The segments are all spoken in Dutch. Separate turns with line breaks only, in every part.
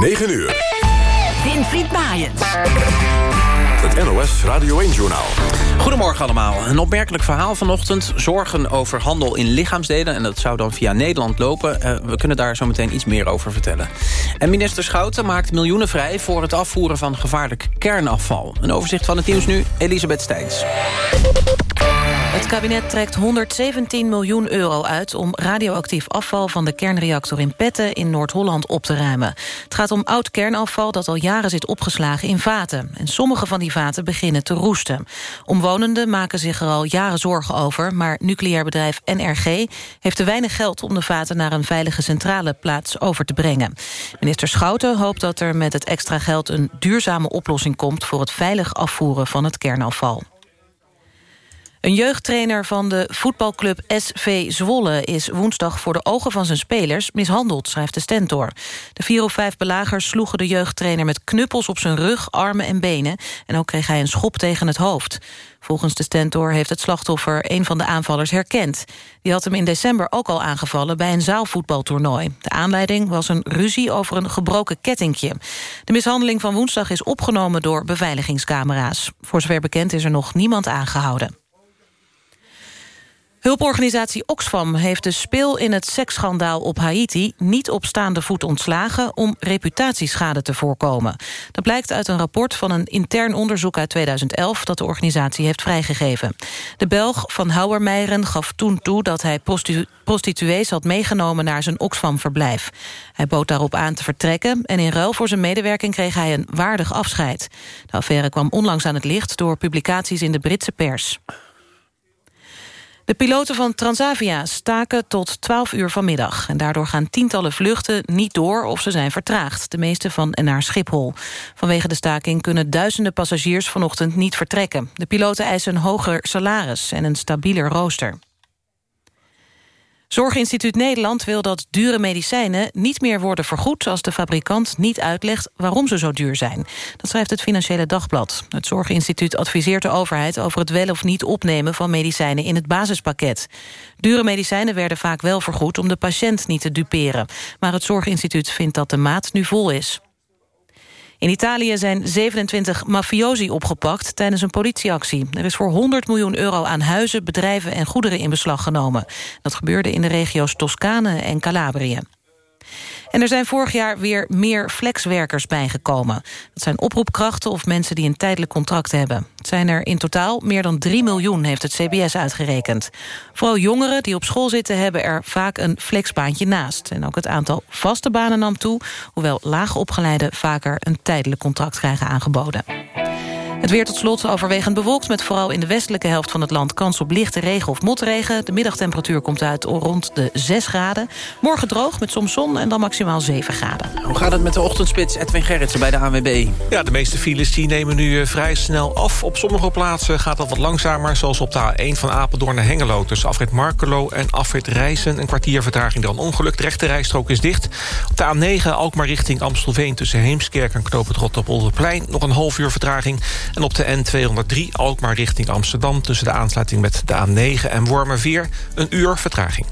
9 uur.
Winfried Maaiens.
Het NOS Radio 1-journaal.
Goedemorgen allemaal. Een opmerkelijk verhaal vanochtend. Zorgen over handel in lichaamsdelen. En dat zou dan via Nederland lopen. Uh, we kunnen daar zo meteen iets meer over vertellen. En minister Schouten maakt miljoenen vrij... voor het afvoeren van gevaarlijk kernafval. Een overzicht van het nieuws nu, Elisabeth Steins.
Het kabinet trekt 117 miljoen euro uit... om radioactief afval van de kernreactor in Petten in Noord-Holland op te ruimen. Het gaat om oud kernafval dat al jaren zit opgeslagen in vaten. En sommige van die vaten beginnen te roesten. Omwonenden maken zich er al jaren zorgen over... maar nucleair bedrijf NRG heeft te weinig geld... om de vaten naar een veilige centrale plaats over te brengen. Minister Schouten hoopt dat er met het extra geld... een duurzame oplossing komt voor het veilig afvoeren van het kernafval. Een jeugdtrainer van de voetbalclub SV Zwolle... is woensdag voor de ogen van zijn spelers mishandeld, schrijft de Stentor. De vier of vijf belagers sloegen de jeugdtrainer met knuppels op zijn rug, armen en benen. En ook kreeg hij een schop tegen het hoofd. Volgens de Stentor heeft het slachtoffer een van de aanvallers herkend. Die had hem in december ook al aangevallen bij een zaalvoetbaltoernooi. De aanleiding was een ruzie over een gebroken kettingje. De mishandeling van woensdag is opgenomen door beveiligingscamera's. Voor zover bekend is er nog niemand aangehouden. Hulporganisatie Oxfam heeft de speel in het seksschandaal op Haiti... niet op staande voet ontslagen om reputatieschade te voorkomen. Dat blijkt uit een rapport van een intern onderzoek uit 2011... dat de organisatie heeft vrijgegeven. De Belg van Houwermeijeren gaf toen toe dat hij prostitu prostituees had meegenomen... naar zijn Oxfam-verblijf. Hij bood daarop aan te vertrekken... en in ruil voor zijn medewerking kreeg hij een waardig afscheid. De affaire kwam onlangs aan het licht door publicaties in de Britse pers. De piloten van Transavia staken tot 12 uur vanmiddag. En daardoor gaan tientallen vluchten niet door of ze zijn vertraagd. De meeste van en naar Schiphol. Vanwege de staking kunnen duizenden passagiers vanochtend niet vertrekken. De piloten eisen een hoger salaris en een stabieler rooster. Zorginstituut Nederland wil dat dure medicijnen niet meer worden vergoed... als de fabrikant niet uitlegt waarom ze zo duur zijn. Dat schrijft het Financiële Dagblad. Het Zorginstituut adviseert de overheid over het wel of niet opnemen... van medicijnen in het basispakket. Dure medicijnen werden vaak wel vergoed om de patiënt niet te duperen. Maar het Zorginstituut vindt dat de maat nu vol is. In Italië zijn 27 mafiosi opgepakt tijdens een politieactie. Er is voor 100 miljoen euro aan huizen, bedrijven en goederen in beslag genomen. Dat gebeurde in de regio's Toscane en Calabrië. En er zijn vorig jaar weer meer flexwerkers bijgekomen. Dat zijn oproepkrachten of mensen die een tijdelijk contract hebben. Het zijn er in totaal meer dan 3 miljoen, heeft het CBS uitgerekend. Vooral jongeren die op school zitten hebben er vaak een flexbaantje naast. En ook het aantal vaste banen nam toe... hoewel laagopgeleiden vaker een tijdelijk contract krijgen aangeboden. Het weer tot slot overwegend bewolkt... met vooral in de westelijke helft van het land kans op lichte regen of motregen. De middagtemperatuur komt uit rond de 6 graden. Morgen droog met soms zon en dan maximaal 7 graden.
Hoe gaat het met de ochtendspits Edwin Gerritsen bij de ANWB?
Ja, de meeste files die nemen nu eh, vrij snel af. Op sommige plaatsen gaat dat wat langzamer... zoals op de A1 van Apeldoorn naar Hengelo... tussen afrit Markelo en afrit Rijssen. Een kwartier vertraging dan ongeluk. De rechte rijstrook is dicht. Op de A9 Alkmaar richting Amstelveen... tussen Heemskerk en Knoop het Rotterpolderplein. Nog een half uur vertraging. En op de N203 Alkmaar richting Amsterdam... tussen de aansluiting met de A9 en Wormerveer een uur vertraging.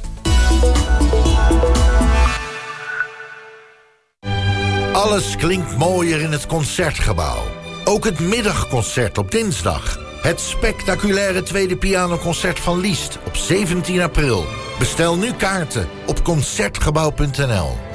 Alles klinkt mooier in het Concertgebouw. Ook het middagconcert op dinsdag. Het spectaculaire tweede pianoconcert van Liszt op 17 april. Bestel nu kaarten op Concertgebouw.nl.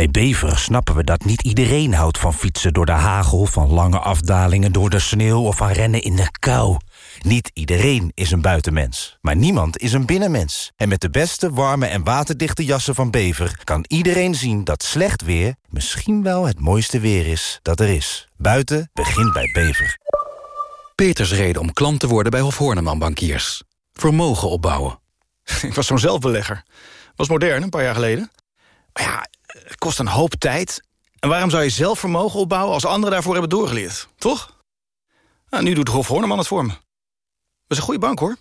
Bij Bever snappen we dat niet iedereen houdt van fietsen door de hagel... van lange afdalingen door de sneeuw of van rennen in de kou. Niet iedereen is een buitenmens, maar niemand is een binnenmens. En met de beste, warme en waterdichte jassen van Bever... kan iedereen zien dat slecht weer misschien wel het mooiste weer is dat er is. Buiten begint bij Bever.
Peters reden om klant te worden bij Hof Horneman Bankiers. Vermogen opbouwen.
Ik was zo'n zelfbelegger. Was modern, een paar jaar geleden. Ja, kost een hoop tijd. En waarom zou je zelf vermogen opbouwen als anderen daarvoor hebben doorgeleerd? Toch? Nou, nu doet Hof Horneman het voor me. Dat is een goede bank, hoor.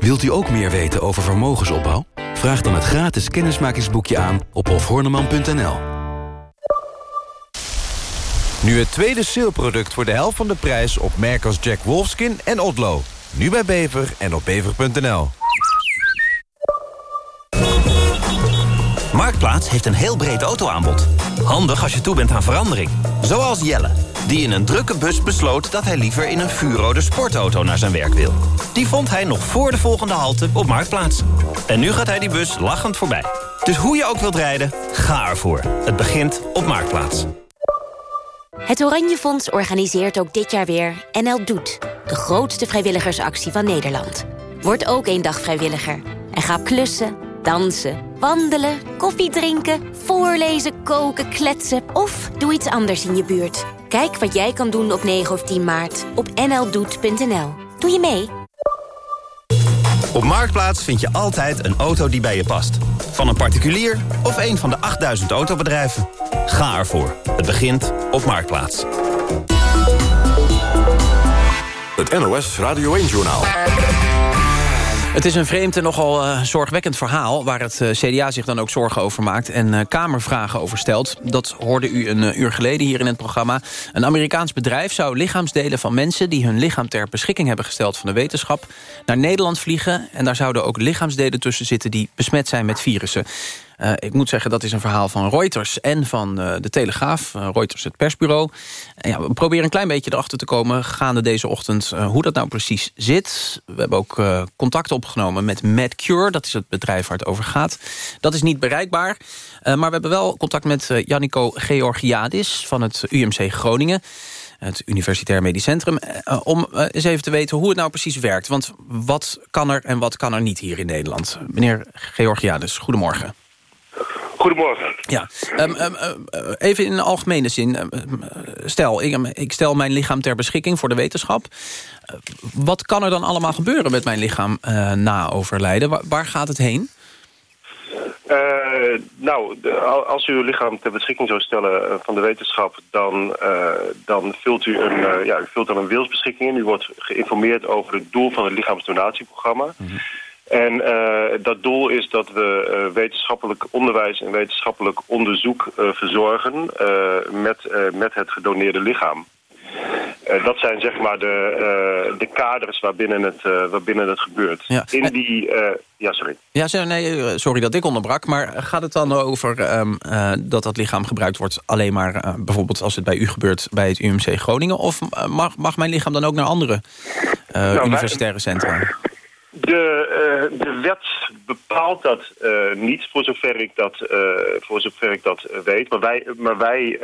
Wilt u ook meer weten over vermogensopbouw? Vraag dan het gratis kennismakingsboekje aan op hofhorneman.nl.
Nu het tweede saleproduct voor de helft van de prijs op merken als Jack Wolfskin en Otlo. Nu bij Bever en op bever.nl.
Marktplaats heeft een heel breed autoaanbod. Handig als je toe bent aan verandering. Zoals Jelle, die in een drukke bus besloot... dat hij liever in een vuurrode sportauto naar zijn werk wil. Die vond hij nog voor de volgende halte op Marktplaats. En nu gaat hij die bus lachend voorbij. Dus hoe je ook wilt rijden, ga ervoor. Het begint op Marktplaats.
Het Oranje Fonds organiseert ook dit jaar weer NL Doet. De grootste vrijwilligersactie van Nederland. Word ook één dag vrijwilliger. En ga klussen, dansen, wandelen, koffie drinken... voorlezen, koken, kletsen of doe iets anders in je buurt. Kijk wat jij kan doen op 9 of 10 maart op nldoet.nl. Doe je mee?
Op Marktplaats vind je altijd een auto die bij je past. Van een particulier of een van de 8000 autobedrijven. Ga ervoor. Het begint op Marktplaats.
Het NOS Radio 1-journaal.
Het is een vreemd en nogal uh, zorgwekkend verhaal... waar het uh, CDA zich dan ook zorgen over maakt en uh, Kamervragen over stelt. Dat hoorde u een uur geleden hier in het programma. Een Amerikaans bedrijf zou lichaamsdelen van mensen... die hun lichaam ter beschikking hebben gesteld van de wetenschap... naar Nederland vliegen en daar zouden ook lichaamsdelen tussen zitten... die besmet zijn met virussen. Uh, ik moet zeggen, dat is een verhaal van Reuters en van uh, de Telegraaf. Uh, Reuters, het persbureau. ja, we proberen een klein beetje erachter te komen... gaande deze ochtend hoe dat nou precies zit. We hebben ook contact opgenomen met MedCure. Dat is het bedrijf waar het over gaat. Dat is niet bereikbaar. maar we hebben wel contact met Jannico Georgiadis... van het UMC Groningen het Universitair Medisch Centrum... om eens even te weten hoe het nou precies werkt. Want wat kan er en wat kan er niet hier in Nederland? Meneer Georgiadis, goedemorgen.
Goedemorgen.
Ja, um, um, uh, even in algemene zin. stel, ik, ik, stel mijn lichaam ter beschikking voor de wetenschap. Uh, wat kan er dan allemaal gebeuren met mijn lichaam uh, na overlijden? Waar, waar, gaat het heen?
nou, de, als u uw lichaam ter beschikking zou stellen van de wetenschap... dan, dan vult u een, ja, u vult dan een wilsbeschikking in. U wordt geïnformeerd over het doel van het lichaamsdonatieprogramma... Mm -hmm. En uh, dat doel is dat we uh, wetenschappelijk onderwijs en wetenschappelijk onderzoek uh, verzorgen met, met het gedoneerde lichaam. dat zijn zeg maar de, de kaders waarbinnen het, waarbinnen het gebeurt. Ja. In die, ja, sorry.
Ja, nee, sorry dat ik onderbrak. Maar gaat het dan over um, dat dat lichaam gebruikt wordt... alleen maar bijvoorbeeld als het bij u gebeurt bij het UMC Groningen? Of mag, mag mijn lichaam dan ook naar andere nou, universitaire centra?
De, uh, de wet bepaalt dat uh, niet, voor zover ik dat, uh, voor zover ik dat weet. Maar wij, maar wij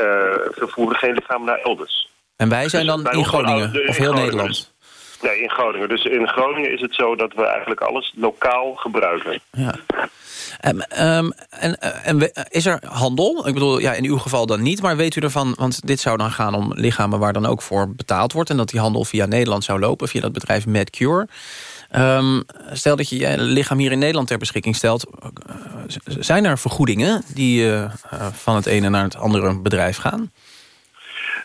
vervoeren geen lichaam naar elders.
En wij zijn dan dus in Groningen, of heel Groningen. Nederland?
Nee, in Groningen. Dus in Groningen is het zo dat we eigenlijk alles lokaal gebruiken.
Ja. Um, um, en, en is er handel? Ik bedoel, ja, in uw geval dan niet, maar weet u ervan... want dit zou dan gaan om lichamen waar dan ook voor betaald wordt... en dat die handel via Nederland zou lopen, via dat bedrijf MedCure... Um, stel dat je je lichaam hier in Nederland ter beschikking stelt. Zijn er vergoedingen die uh, van het ene naar het andere bedrijf gaan?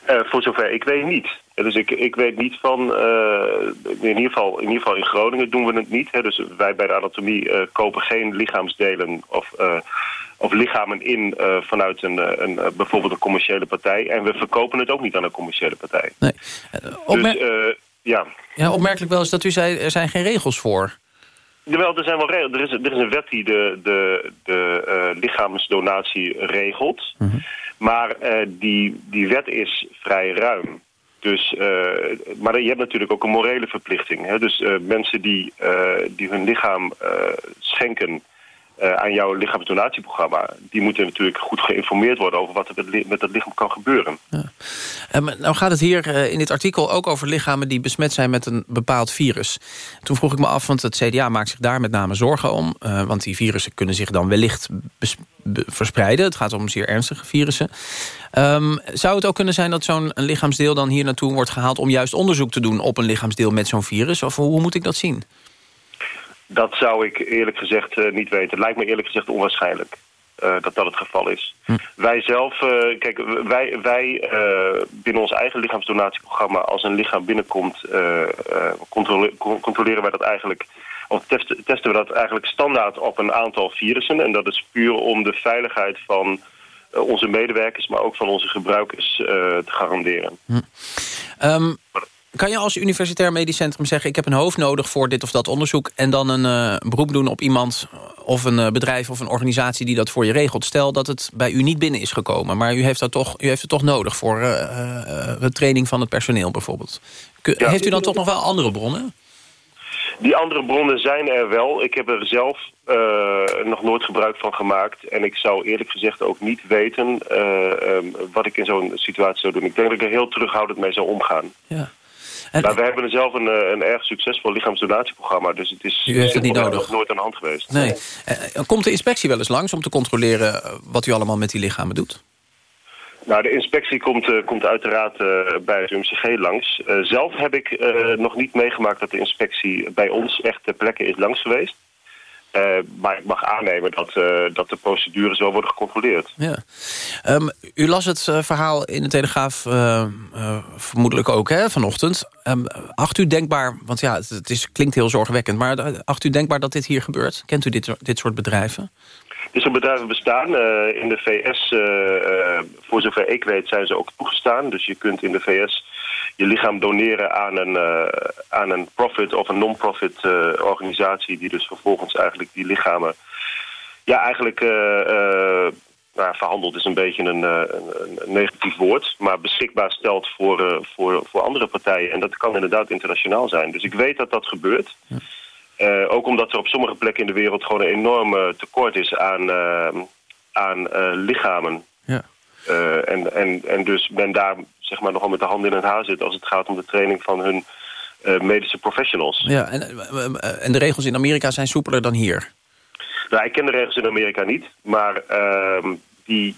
Uh, voor zover ik weet niet. Dus ik, ik weet niet van, uh, in, ieder geval, in ieder geval in Groningen doen we het niet. Hè. Dus wij bij de anatomie uh, kopen geen lichaamsdelen of, of lichamen in vanuit een, een, bijvoorbeeld een commerciële partij. En we verkopen het ook niet aan een commerciële partij. Nee.
Dus, ja. ja, opmerkelijk wel is dat u zei, er zijn geen regels voor.
Jawel, er zijn wel regels. Er is, er is een wet die de, de, de uh, lichaamsdonatie regelt. Mm -hmm. Maar uh, die, die wet is vrij ruim. Dus, uh, maar je hebt natuurlijk ook een morele verplichting. Hè? Dus mensen die, die hun lichaam schenken uh, aan jouw lichaamsdonatieprogramma... die moeten natuurlijk goed geïnformeerd worden... over wat er met, dat lichaam kan gebeuren. Ja.
Nou gaat het hier uh, in dit artikel ook over lichamen... die besmet zijn met een bepaald virus. Toen vroeg ik me af, want het CDA maakt zich daar met name zorgen om. Uh, want die virussen kunnen zich dan wellicht verspreiden. Het gaat om zeer ernstige virussen. Um, zou het ook kunnen zijn dat zo'n lichaamsdeel dan hier naartoe wordt gehaald... om juist onderzoek te doen op een lichaamsdeel met zo'n virus? Of hoe moet ik dat zien?
Dat zou ik eerlijk gezegd uh, niet weten. Het lijkt me eerlijk gezegd onwaarschijnlijk. Uh, dat dat het geval is. Hm. Wij zelf, uh, kijk, wij, wij binnen ons eigen lichaamsdonatieprogramma... als een lichaam binnenkomt, controle controleren wij dat eigenlijk... of testen, testen we dat eigenlijk standaard op een aantal virussen. En dat is puur om de veiligheid van onze medewerkers... maar ook van onze gebruikers te garanderen. Hm.
Um, kan je als universitair medisch centrum zeggen... ik heb een hoofd nodig voor dit of dat onderzoek... en dan een uh, beroep doen op iemand of een uh, bedrijf of een organisatie... die dat voor je regelt. Stel dat het bij u niet binnen is gekomen... maar u heeft, dat toch, u heeft het toch nodig voor uh, de training van het personeel bijvoorbeeld. Ja. Heeft u dan toch nog wel andere bronnen?
Die andere bronnen zijn er wel. Ik heb er zelf nog nooit gebruik van gemaakt. En ik zou eerlijk gezegd ook niet weten um, wat ik in zo'n situatie zou doen. Ik denk dat ik er heel terughoudend mee zou omgaan.
Ja.
En... Maar we hebben zelf een, een erg succesvol lichaamsdonatieprogramma. Dus het is
u heeft het niet nodig.
nooit aan de hand geweest.
Nee. Uh, komt de inspectie wel eens langs om te controleren wat u allemaal met die lichamen doet?
Nou, de inspectie komt, uh, komt uiteraard uh, bij het UMCG langs. Uh, zelf heb ik nog niet meegemaakt dat de inspectie bij ons echt ter plekke is langs geweest. Maar ik mag aannemen dat, dat de procedures wel worden gecontroleerd.
Ja. Um, u las het verhaal in de Telegraaf vermoedelijk ook hè, vanochtend. Um, acht u denkbaar, want ja, het, het is, klinkt heel zorgwekkend... maar acht u denkbaar dat dit hier gebeurt? Kent u dit, dit soort bedrijven?
Dit soort bedrijven bestaan. In de VS, voor zover ik weet, zijn ze ook toegestaan. Dus je kunt in de VS je lichaam doneren aan een, aan een profit of een non-profit organisatie... die dus vervolgens eigenlijk die lichamen... ja, eigenlijk nou, verhandeld is een beetje een, een, een, negatief woord... maar beschikbaar stelt voor, voor, voor andere partijen. En dat kan inderdaad internationaal zijn. Dus ik weet dat dat gebeurt... Ja. Uh, ook omdat er op sommige plekken in de wereld gewoon een enorm tekort is aan, uh, aan uh, lichamen.
Ja.
en, en, en dus men daar zeg maar nogal met de handen in het haar zit als het gaat om de training van hun medische professionals.
Ja, en, en de regels in Amerika zijn soepeler dan hier?
Nou, ik ken de regels in Amerika niet, maar ehm, die,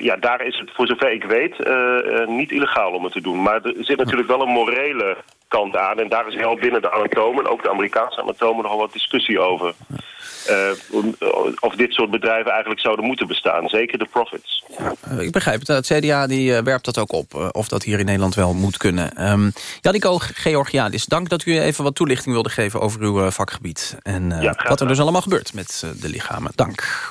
ja, daar is het voor zover ik weet niet illegaal om het te doen. Maar er zit natuurlijk wel een morele kant aan. En daar is heel binnen de anatomen, ook de Amerikaanse anatomen, nogal wat discussie over. Uh, of dit soort bedrijven eigenlijk zouden moeten bestaan. Zeker de profits.
Ja, ik begrijp het. Het CDA die, werpt dat ook op. Of dat hier in Nederland wel moet kunnen. Um, Janniko Georgiadis, dank dat u even wat toelichting wilde geven over uw vakgebied. En ja, wat er dus allemaal gebeurt met de lichamen. Dank.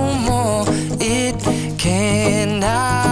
midnight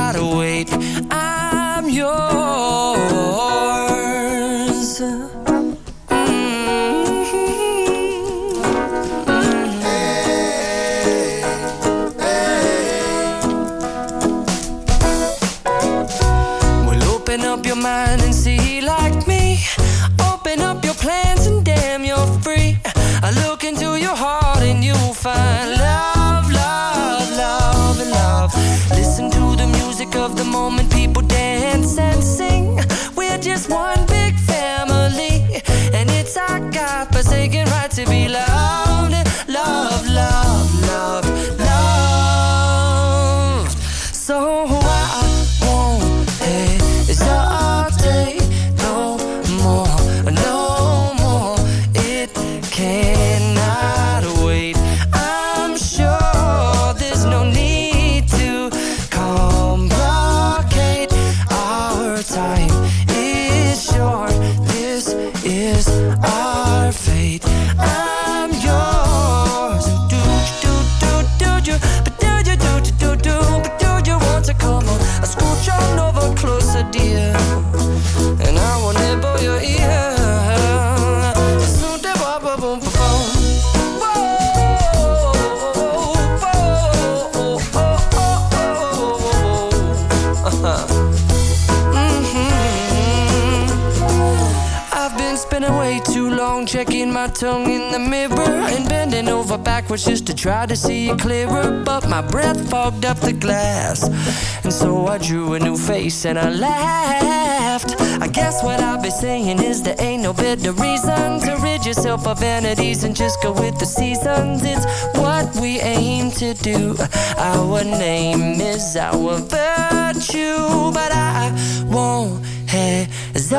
face and I laughed. I guess what I'll be saying is there ain't no better reason to rid yourself of vanities and just go with the seasons. It's what we aim to do. Our name is our virtue, but I won't hesitate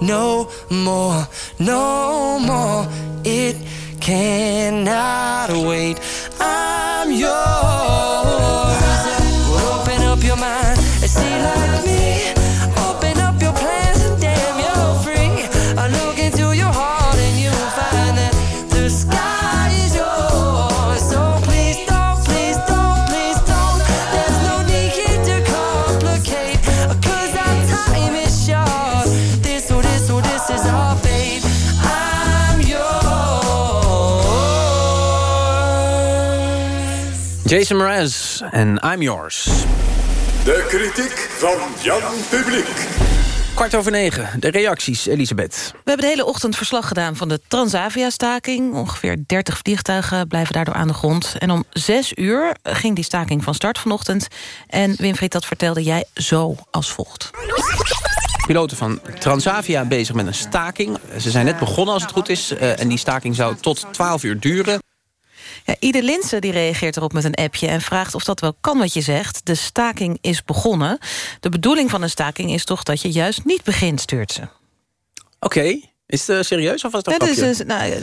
no more, no more. It cannot wait. I'm yours.
Jason Mraz en I'm Yours.
De kritiek van Jan Publiek.
Kwart over negen, de reacties, Elisabeth.
We hebben de hele ochtend verslag gedaan van de Transavia-staking. Ongeveer 30 vliegtuigen blijven daardoor aan de grond. En om zes uur ging die staking van start vanochtend. En Winfried, dat vertelde jij zo als volgt.
Piloten van Transavia bezig met een staking. Ze zijn net begonnen als het goed is. eh, en die staking zou tot 12 uur duren.
Ja, Ide Linsen die reageert erop met een appje en vraagt of dat wel kan wat je zegt. De staking is begonnen. De bedoeling van een staking is toch dat je juist niet begint, stuurt ze.
Oké, is het eh, serieus of was het een
is een- nou, eh,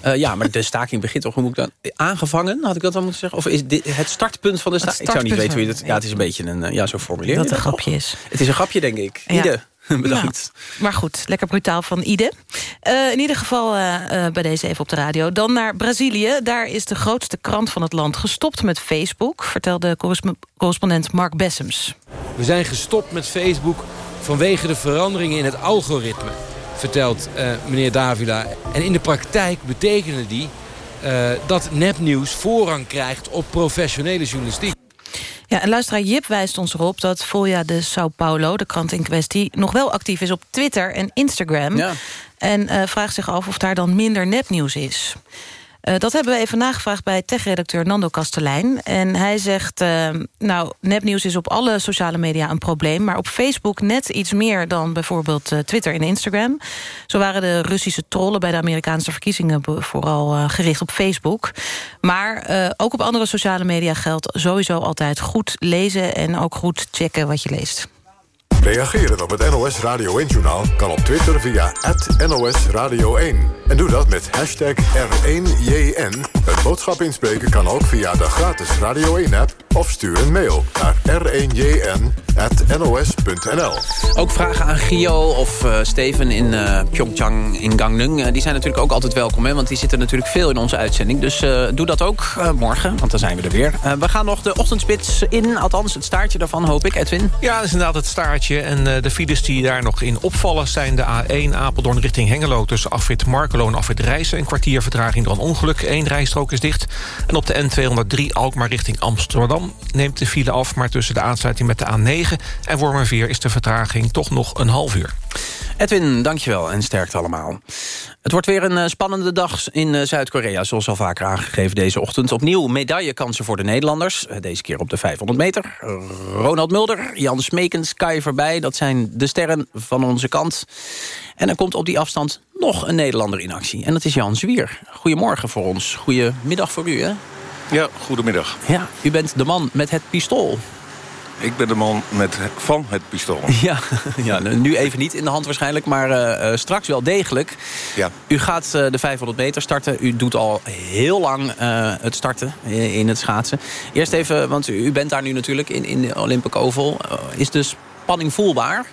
Eh, ja, maar de staking begint toch, hoe moet ik dan? Aangevangen, had ik dat dan moeten zeggen? Of is dit het startpunt van de staking? Ik zou niet weten hoe je dat... Ja, het is een beetje een... Ja, zo formuleer
dat het een grapje is.
Het is een grapje, denk ik.
Ja.
Ide, bedankt.
Maar goed, lekker brutaal van Ide. Eh, in ieder geval eh, eh, bij deze even op de radio. Dan naar Brazilië. Daar is de grootste krant van het land gestopt met Facebook... vertelde corresp- correspondent Mark Bessems.
We zijn gestopt met Facebook vanwege de veranderingen in het algoritme, vertelt eh, meneer Davila. En in de praktijk betekende die eh, dat nepnieuws voorrang krijgt op professionele journalistiek.
Ja, en luisteraar Jip wijst ons erop dat Folha de Sao Paulo... de krant in kwestie, nog wel actief is op Twitter en Instagram.
Ja.
En eh, vraagt zich af of daar dan minder nepnieuws is. Eh, dat hebben we even nagevraagd bij tech-redacteur Nando Kastelein. En hij zegt, eh, nou, nepnieuws is op alle sociale media een probleem... maar op Facebook net iets meer dan bijvoorbeeld eh, Twitter en Instagram. Zo waren de Russische trollen bij de Amerikaanse verkiezingen... vooral gericht op Facebook. Maar ook op andere sociale media geldt sowieso altijd goed lezen... en ook goed checken wat je leest.
Reageren op het NOS Radio 1-journaal kan op Twitter via NOS Radio 1. En doe dat met hashtag R1JN. Het boodschap inspreken kan ook via de gratis Radio 1-app... of stuur een mail naar r1jn.nos.nl.
Ook vragen aan Gio of eh, Steven in eh, Pyeongchang in Gangneung. Eh, die zijn natuurlijk ook altijd welkom, hè, want die zitten natuurlijk veel in onze uitzending. Dus eh, doe dat ook eh, morgen, want dan zijn we er weer. Eh, we gaan nog de ochtendspits in, althans het staartje daarvan, hoop ik. Edwin?
Ja, dat is inderdaad het staartje. En eh, de files die daar nog in opvallen zijn de A1 Apeldoorn richting Hengelo... tussen afrit Markelo en afrit Rijssen. Een kwartier vertraging door een ongeluk. Eén rijstrook is dicht. En op de N203 Alkmaar richting Amsterdam neemt de file af... maar tussen de aansluiting met de A9 en Wormerveer... is de vertraging toch nog een half uur.
Edwin, dankjewel en sterkte allemaal. Het wordt weer een eh, spannende dag in eh, Zuid-Korea... zoals al vaker aangegeven deze ochtend. Opnieuw medaillekansen voor de Nederlanders. Eh, Deze keer op de 500 meter. Ronald Mulder, Jan Smekens, Kai voorbij. Dat zijn de sterren van onze kant. En er komt op die afstand nog een Nederlander in actie. En dat is Jan Zwier. Goedemorgen voor ons. Goedemiddag voor u, hè?
Ja, goedemiddag.
Ja, u bent de man met het pistool.
Ik ben de man met, van het pistool.
Ja, ja, nu even niet in de hand waarschijnlijk, maar eh, eh, straks wel degelijk.
Ja.
U gaat eh, de 500 meter starten. U doet al heel lang het starten in het schaatsen. Eerst even, want u bent daar nu natuurlijk in, in de Olympic Oval. Is de spanning voelbaar?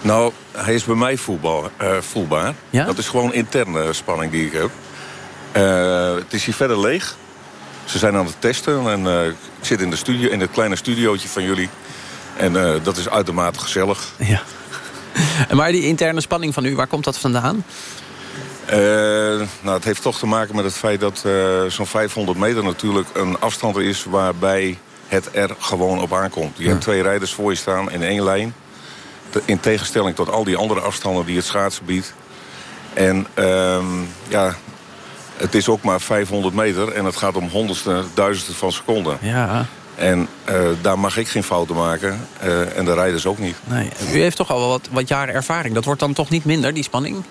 Nou, hij is bij mij voelbaar. voelbaar.
Ja?
Dat is gewoon interne spanning die ik heb. Het is hier verder leeg. Ze zijn aan het testen. En, eh, ik zit in, de studio, in het kleine studiootje van jullie. En eh, dat is uitermate gezellig.
Ja. Maar die interne spanning van u, waar komt dat vandaan?
Eh, nou, het heeft toch te maken met het feit dat zo'n 500 meter natuurlijk een afstand is waarbij het er gewoon op aankomt. Je hebt twee rijders voor je staan in één lijn. In tegenstelling tot al die andere afstanden die het schaatsen biedt. En ehm, ja, het is ook maar 500 meter en het gaat om honderdste, duizendste van seconden.
Ja.
En uh, daar mag ik geen fouten maken. Uh, en de rijders ook niet.
Nee. U heeft toch al wel wat, wat jaren ervaring. Dat wordt dan toch niet minder, die spanning?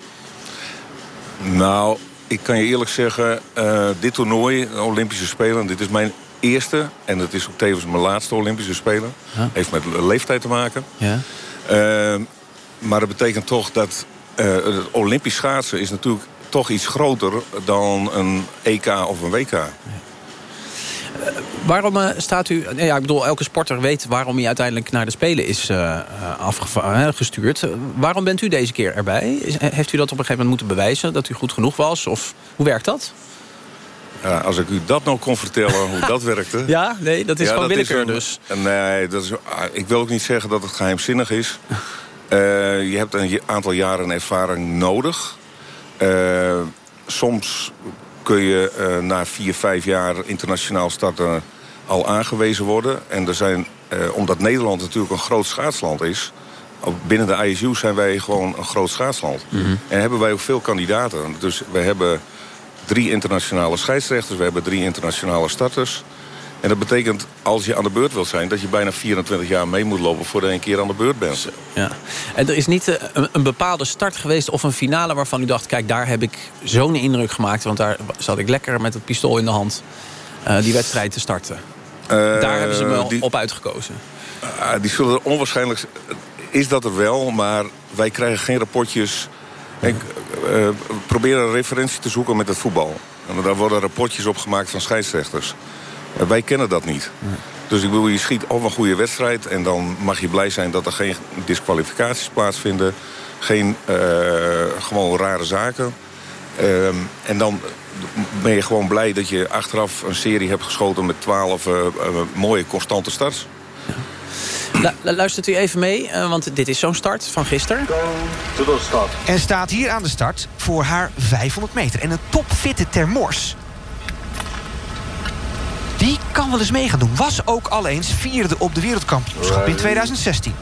Nou, ik kan je eerlijk zeggen... Uh, dit toernooi, de Olympische Spelen... dit is mijn eerste en het is ook tevens mijn laatste Olympische Spelen. Heeft met leeftijd te maken.
Ja.
maar dat betekent toch dat... het Olympisch schaatsen is natuurlijk toch iets groter... dan een EK of een WK. Ja.
Waarom uh, staat u... Nee, ja, ik bedoel, elke sporter weet waarom hij uiteindelijk naar de Spelen is uh, afgestuurd. Waarom bent u deze keer erbij? Is, heeft u dat op een gegeven moment moeten bewijzen? Dat u goed genoeg was? Of hoe werkt dat?
Ja, als ik u dat nou kon vertellen, hoe dat werkte...
Ja, nee, dat is ja, gewoon willekeur dus.
Nee, dat is, ik wil ook niet zeggen dat het geheimzinnig is. je hebt een aantal jaren ervaring nodig. Soms kun je uh, na vier, vijf jaar internationaal starten al aangewezen worden. En er zijn, uh, omdat Nederland natuurlijk een groot schaatsland is... binnen de ISU zijn wij gewoon een groot schaatsland. Mm -hmm. En hebben wij ook veel kandidaten. Dus we hebben drie internationale scheidsrechters... we hebben drie internationale starters... En dat betekent, als je aan de beurt wilt zijn... dat je bijna 24 jaar mee moet lopen voordat je een keer aan de beurt bent.
Ja. En er is niet uh, een, een, bepaalde start geweest of een finale waarvan u dacht... kijk, daar heb ik zo'n indruk gemaakt... want daar zat ik lekker met het pistool in de hand uh, die wedstrijd te starten. Uh, daar hebben ze me die, op uitgekozen.
Ah, die zullen er onwaarschijnlijk... Is dat er wel, maar wij krijgen geen rapportjes... Ik probeer een referentie te zoeken met het voetbal. En daar worden rapportjes op gemaakt van scheidsrechters. Wij kennen dat niet. Dus ik bedoel, je schiet of een goede wedstrijd... en dan mag je blij zijn dat er geen disqualificaties plaatsvinden. Geen uh, gewoon rare zaken. Uh, en dan ben je gewoon blij dat je achteraf een serie hebt geschoten... met twaalf uh, mooie, constante starts.
Luistert u even mee, want dit is zo'n start van gisteren.
En staat hier aan de start voor haar 500 meter. En een topfitte Termors die kan wel eens mee gaan doen. Was ook al eens vierde op de wereldkampioenschap in 2016.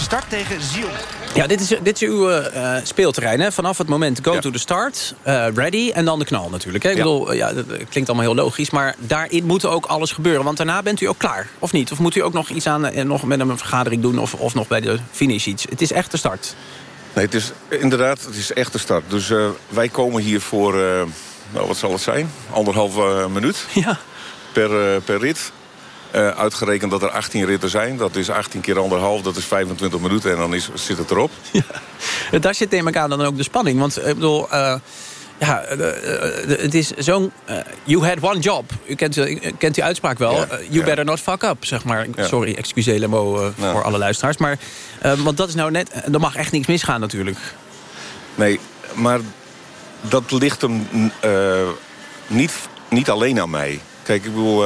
Start tegen Ziel.
Ja, dit is, dit is uw uh, speelterrein. Hè? Vanaf het moment go to the start, uh, ready en dan de knal natuurlijk. Hè? Ik ja. bedoel, ja, dat klinkt allemaal heel logisch. Maar daarin moet ook alles gebeuren. Want daarna bent u ook klaar, of niet? Of moet u ook nog iets aan, nog met een vergadering doen... of, of nog bij de finish iets? Het is echt de start.
Nee, het is inderdaad, het is echt de start. Dus uh, wij komen hier voor, uh, nou, wat zal het zijn? Anderhalve uh, minuut
ja.
per, per rit. uitgerekend dat er 18 ritten zijn. Dat is 18 keer anderhalf, dat is 25 minuten en dan is, zit het erop.
Ja. Daar zit neem ik aan dan ook de spanning. Want ik bedoel, ja, het is zo'n... Uh, you had one job. U kent, kent die uitspraak wel. Ja, uh, you ja. better not fuck up, zeg maar. Ja. Sorry, excuseer Lemo voor alle luisteraars. Maar, want dat is nou net... Er mag echt niks misgaan natuurlijk.
Nee, maar dat ligt hem niet, niet alleen aan mij. Kijk, ik bedoel,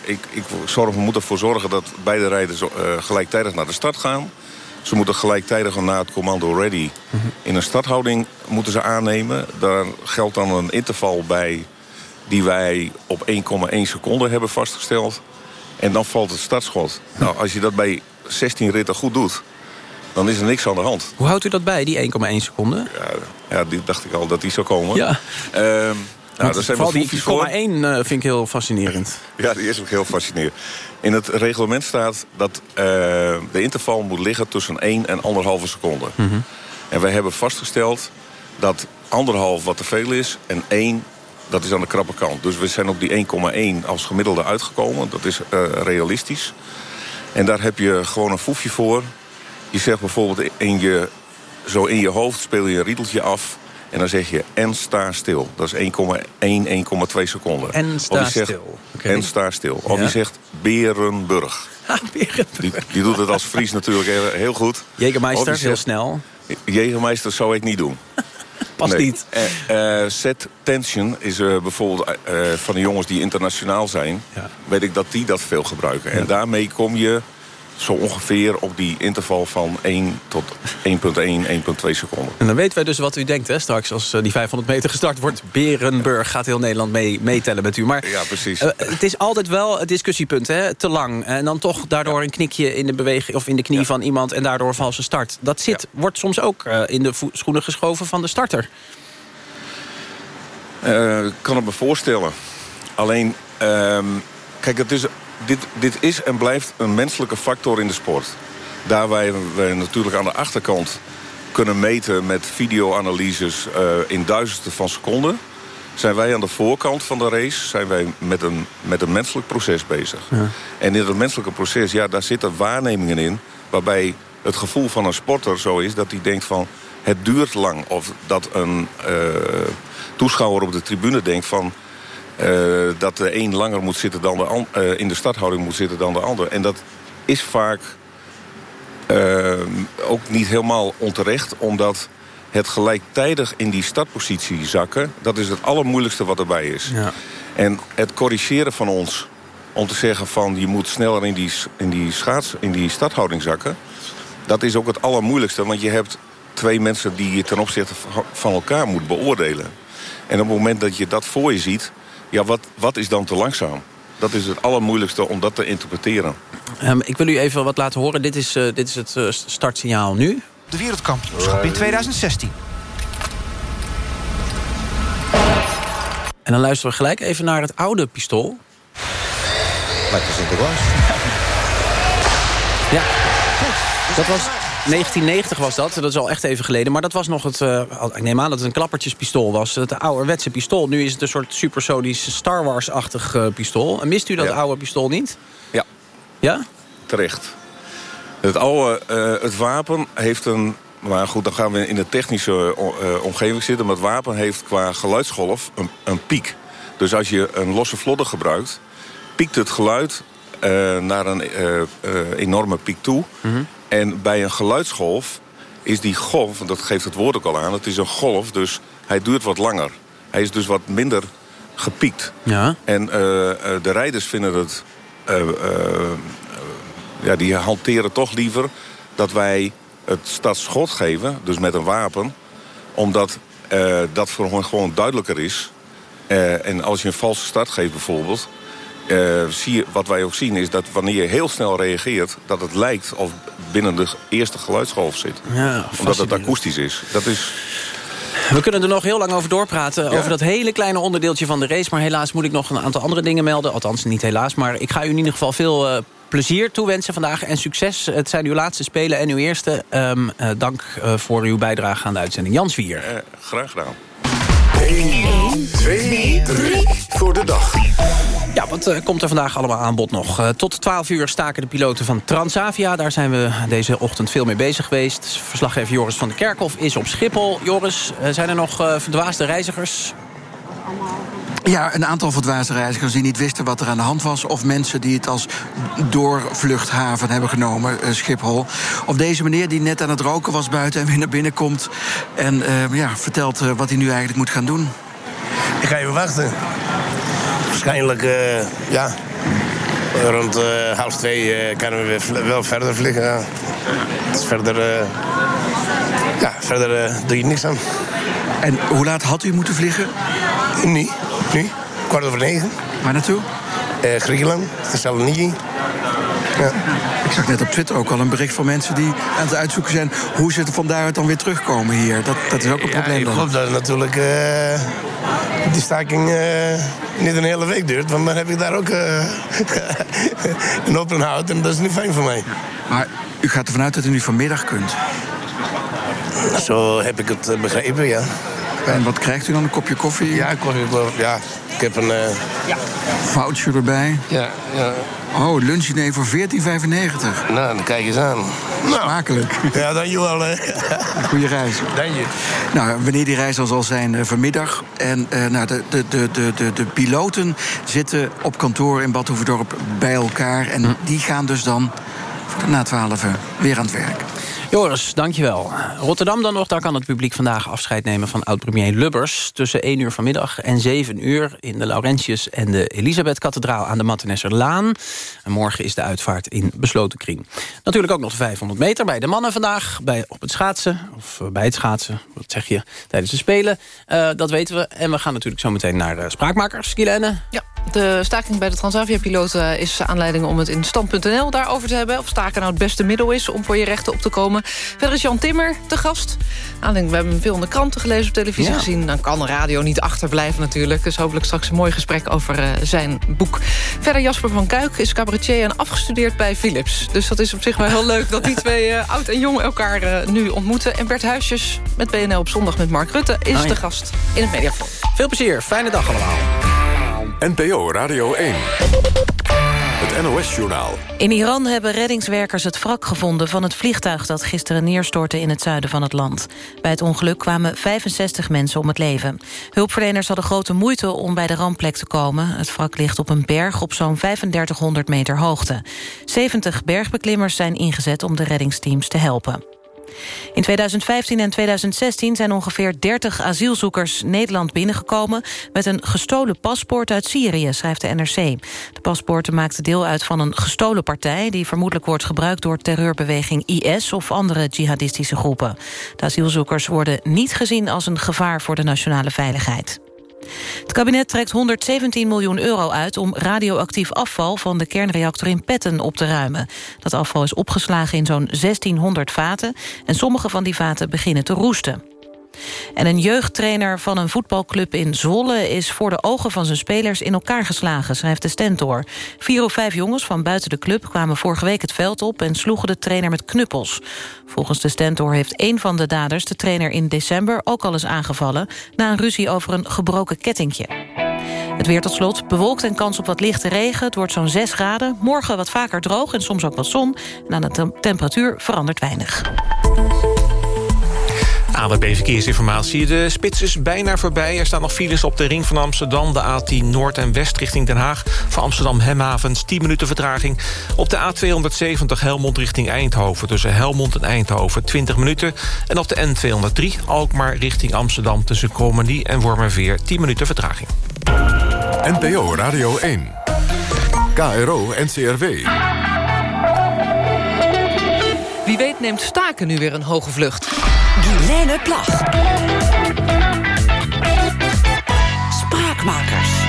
ik, ik zorg, we moeten ervoor zorgen dat beide rijders gelijktijdig naar de start gaan. Ze moeten gelijktijdig na het commando ready in een starthouding moeten ze aannemen. Daar geldt dan een interval bij die wij op 1,1 seconde hebben vastgesteld. En dan valt het startschot. Nou, als je dat bij 16 ritten goed doet, dan is er niks aan de hand.
Hoe houdt u dat bij, die 1,1 seconde?
Ja, ja, die dacht ik al dat die zou komen.
Ja.
Um, nou,
dat zijn vooral die 1,1 uh, vind ik heel fascinerend.
Ja, die is ook heel fascinerend. In het reglement staat dat uh, de interval moet liggen tussen 1 en 1,5 seconde. Mm -hmm. En wij hebben vastgesteld dat anderhalf wat te veel is en 1 dat is aan de krappe kant. Dus we zijn op die 1,1 als gemiddelde uitgekomen. Dat is uh, realistisch. En daar heb je gewoon een foefje voor. Je zegt bijvoorbeeld in je, zo in je hoofd speel je een riedeltje af. En dan zeg je en sta stil. Dat is 1,1, 1,2 seconden.
En sta
zegt,
stil.
Okay. En sta stil. Of ja. die zegt Berenburg.
Ah, Berenburg.
Die, die, doet het als Fries natuurlijk heel, goed.
Jägermeister, heel snel.
Jägermeister zou ik niet doen.
Past nee. niet.
Uh, uh, set tension is uh, bijvoorbeeld van de jongens die internationaal zijn... Ja. weet ik dat die dat veel gebruiken. Ja. En daarmee kom je zo ongeveer op die interval van 1 tot 1,1, 1,2 seconden.
En dan weten wij dus wat u denkt hè, straks als die 500 meter gestart wordt. Berenburg gaat heel Nederland mee, meetellen met u. Maar
ja, precies.
Uh, het is altijd wel het discussiepunt, hè, te lang. En dan toch daardoor een knikje in de, beweging, of in de knie ja. van iemand en daardoor valse start. Dat zit, wordt soms ook uh, in de schoenen geschoven van de starter.
Uh, ik kan het me voorstellen. Alleen, ehm, kijk, het is, dit, dit is en blijft een menselijke factor in de sport. Daar wij, wij natuurlijk aan de achterkant kunnen meten met videoanalyses uh, in duizendsten van seconden... zijn wij aan de voorkant van de race zijn wij met, een, met een menselijk proces bezig. Ja. En in dat menselijke proces, ja, daar zitten waarnemingen in... waarbij het gevoel van een sporter zo is dat hij denkt van... het duurt lang. Of dat een uh, toeschouwer op de tribune denkt van... Uh, dat de een langer moet zitten dan de uh, in de starthouding moet zitten dan de ander. En dat is vaak uh, ook niet helemaal onterecht, omdat het gelijktijdig in die startpositie zakken... dat is het allermoeilijkste wat erbij is. Ja. En het corrigeren van ons om te zeggen van... je moet sneller in die, in die, schaats, in die starthouding zakken... dat is ook het allermoeilijkste, want je hebt twee mensen... die je ten opzichte van elkaar moet beoordelen. En op het moment dat je dat voor je ziet... ja, wat, wat is dan te langzaam? Dat is het allermoeilijkste om dat te interpreteren.
Um, ik wil u even wat laten horen. Dit is, uh, dit is het uh, startsignaal nu.
De wereldkampioenschap in 2016.
En dan luisteren we gelijk even naar het oude pistool.
Lekker Sinterklaas.
Ja, dat was 1990 was dat, dat is al echt even geleden. Maar dat was nog het, uh, ik neem aan dat het een klappertjespistool was. Het ouderwetse pistool. Nu is het een soort supersonisch Star Wars-achtig uh, pistool. En mist u dat ja. oude pistool niet?
Ja.
Ja?
Terecht. Het oude, uh, het wapen heeft een... Maar goed, dan gaan we in de technische omgeving zitten. Maar het wapen heeft qua geluidsgolf een, een piek. Dus als je een losse vlodder gebruikt... piekt het geluid naar een enorme piek toe... Mm -hmm. En bij een geluidsgolf is die golf, want dat geeft het woord ook al aan... het is een golf, dus hij duurt wat langer. Hij is dus wat minder gepiekt.
Ja.
En uh, de rijders vinden het... Uh, uh, ja, die hanteren toch liever dat wij het stadsschot geven, dus met een wapen... omdat dat voor hen gewoon duidelijker is. en als je een valse start geeft bijvoorbeeld... Uh, zie je, wat wij ook zien is dat wanneer je heel snel reageert... dat het lijkt of binnen de eerste geluidsgolf zit.
Ja,
Omdat het akoestisch is. Dat is...
We kunnen er nog heel lang over doorpraten. Ja. Over dat hele kleine onderdeeltje van de race. Maar helaas moet ik nog een aantal andere dingen melden. Althans, niet helaas. Maar ik ga u in ieder geval veel... Uh, plezier toewensen vandaag en succes. Het zijn uw laatste spelen en uw eerste. Um, uh, dank uh, voor uw bijdrage aan de uitzending. Jan Zwier.
Uh, graag gedaan.
1, 2, 3 voor de dag.
Ja, wat uh, komt er vandaag allemaal aan bod nog? Uh, tot 12 uur staken de piloten van Transavia. Daar zijn we deze ochtend veel mee bezig geweest. Verslaggever Joris van der Kerkhof is op Schiphol. Joris, uh, zijn er nog verdwaasde reizigers?
Ja, een aantal verdwaasde reizigers die niet wisten wat er aan de hand was... of mensen die het als doorvluchthaven hebben genomen, uh, Schiphol. Of deze meneer die net aan het roken was buiten en weer naar binnen komt... en uh, ja, vertelt uh, wat hij nu eigenlijk moet gaan doen.
Ik ga even wachten. Waarschijnlijk, uh, ja, rond uh, half twee uh, kunnen we weer wel verder vliegen. Ja. Dus verder, ja, verder doe je niks aan.
En hoe laat had u moeten vliegen?
Nu, nu, kwart over negen.
Waar naartoe?
Griekenland, Thessaloniki.
Ja. Ik zag net op Twitter ook al een bericht van mensen die aan het uitzoeken zijn hoe ze van daaruit dan weer terugkomen hier. Dat, dat is ook een
ja,
probleem.
Ik hoop dat natuurlijk die staking uh, niet een hele week duurt. Want dan heb ik daar ook uh, een open hout en dat is niet fijn voor mij.
Maar u gaat ervan uit dat u nu vanmiddag kunt?
Zo heb ik het begrepen, ja.
En wat krijgt u dan? Een kopje koffie?
Ja, koffie, ja. Ik heb een...
ja. Voucher erbij?
Ja, ja.
Oh, lunchdiner voor 14,95.
Nou, dan kijk eens aan.
Smakelijk.
Nou. Ja, dankjewel. Hè.
Goeie reis.
Dank je.
Nou, wanneer die reis al zal zijn uh, vanmiddag. En uh, nou, de, de, de, de, de, de piloten zitten op kantoor in Bad Hoeverdorp bij elkaar. En hm. die gaan dus dan na 12 weer aan het werk.
Joris, dankjewel. Rotterdam dan nog, daar kan het publiek vandaag afscheid nemen... van oud-premier Lubbers tussen 1 uur vanmiddag en 7 uur... in de Laurentius en de Elisabeth-kathedraal aan de Mattenesserlaan. En morgen is de uitvaart in besloten kring. Natuurlijk ook nog de 500 meter bij de mannen vandaag... Bij, op het schaatsen, of bij het schaatsen, wat zeg je, tijdens de Spelen. Uh, dat weten we. En we gaan natuurlijk zo meteen naar uh, Spraakmakers, Kilene.
Ja,
De staking bij de Transavia-piloten is aanleiding om het in stand.nl daarover te hebben. Of staken nou het beste middel is om voor je rechten op te komen. Verder is Jan Timmer te gast. Aanleiding, we hebben hem veel in de kranten gelezen, op televisie
Ja.
gezien. Dan kan de radio niet achterblijven natuurlijk. Dus hopelijk straks een mooi gesprek over eh, zijn boek. Verder Jasper van Kuik is cabaretier en afgestudeerd bij Philips. Dus dat is op zich wel heel leuk dat die twee eh, oud en jong elkaar eh, nu ontmoeten. En Bert Huisjes met BNL op zondag met Mark Rutte is
Oh ja.
de gast in het Mediaforum.
Veel plezier, fijne dag allemaal.
NPO Radio 1. Het NOS-journaal.
In Iran hebben reddingswerkers het wrak gevonden van het vliegtuig... dat gisteren neerstortte in het zuiden van het land. Bij het ongeluk kwamen 65 mensen om het leven. Hulpverleners hadden grote moeite om bij de rampplek te komen. Het wrak ligt op een berg op zo'n 3500 meter hoogte. 70 bergbeklimmers zijn ingezet om de reddingsteams te helpen. In 2015 en 2016 zijn ongeveer 30 asielzoekers Nederland binnengekomen... met een gestolen paspoort uit Syrië, schrijft de NRC. De paspoorten maakten deel uit van een gestolen partij... die vermoedelijk wordt gebruikt door terreurbeweging IS... of andere jihadistische groepen. De asielzoekers worden niet gezien als een gevaar voor de nationale veiligheid. Het kabinet trekt 117 miljoen euro uit om radioactief afval van de kernreactor in Petten op te ruimen. Dat afval is opgeslagen in zo'n 1600 vaten en sommige van die vaten beginnen te roesten. En een jeugdtrainer van een voetbalclub in Zwolle... is voor de ogen van zijn spelers in elkaar geslagen, schrijft de Stentor. Vier of vijf jongens van buiten de club kwamen vorige week het veld op... en sloegen de trainer met knuppels. Volgens de Stentor heeft een van de daders de trainer in december ook al eens aangevallen... na een ruzie over een gebroken kettingje. Het weer tot slot, bewolkt en kans op wat lichte regen. Het wordt zo'n 6 graden. Morgen wat vaker droog en soms ook wat zon. En aan de tem- temperatuur verandert weinig.
AWB Verkeersinformatie. De spits is bijna voorbij. Er staan nog files op de ring van Amsterdam. De A10 Noord en West richting Den Haag. Voor Amsterdam Hemhavens 10 minuten vertraging. Op de A270 Helmond richting Eindhoven. Tussen Helmond en Eindhoven 20 minuten. En op de N203 Alkmaar richting Amsterdam. Tussen Krommenie en Wormerveer 10 minuten vertraging.
NPO Radio 1. KRO NCRW.
Weet neemt staken nu weer een hoge vlucht.
Guilaine Plag. Spraakmakers.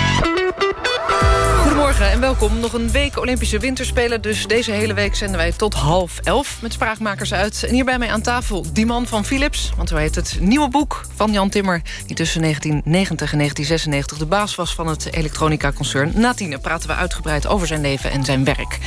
Goedemorgen en welkom. Nog een week Olympische Winterspelen. Dus deze hele week zenden wij tot half elf met spraakmakers uit. En hier bij mij aan tafel die man van Philips. Want hoe heet het nieuwe boek van Jan Timmer... die tussen 1990 en 1996 de baas was van het elektronica-concern. Na praten we uitgebreid over zijn leven en zijn werk.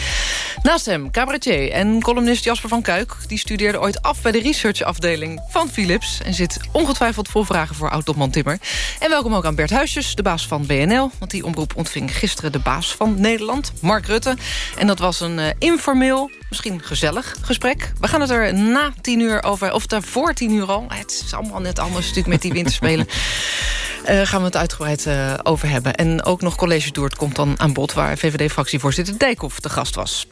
Naast hem cabaretier en columnist Jasper van Kuik. Die studeerde ooit af bij de researchafdeling van Philips... en zit ongetwijfeld vol vragen voor oud-topman Timmer. En welkom ook aan Bert Huisjes, de baas van BNL. Want die omroep ontving gisteren de baas van Nederland, Mark Rutte. En dat was een eh, informeel, misschien gezellig gesprek. We gaan het er na tien uur over, of daarvoor tien uur al. Het is allemaal net anders natuurlijk met die winterspelen. Eh gaan we het uitgebreid eh, over hebben. En ook nog College Doort komt dan aan bod... waar VVD-fractievoorzitter Dijkhoff te gast was.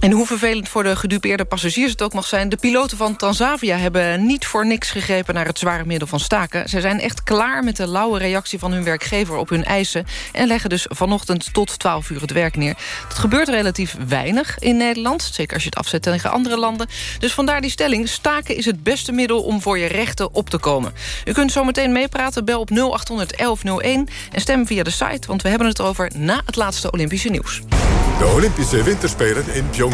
En hoe vervelend voor de gedupeerde passagiers het ook mag zijn... de piloten van Transavia hebben niet voor niks gegrepen... naar het zware middel van staken. Ze zijn echt klaar met de lauwe reactie van hun werkgever op hun eisen... en leggen dus vanochtend tot 12 uur het werk neer. Dat gebeurt relatief weinig in Nederland. Zeker als je het afzet tegen andere landen. Dus vandaar die stelling. Staken is het beste middel om voor je rechten op te komen. U kunt zo meteen meepraten. Bel op 0800 1101 en stem via de site... want we hebben het erover na het laatste Olympische nieuws.
De Olympische Winterspelen in Pyeongchang.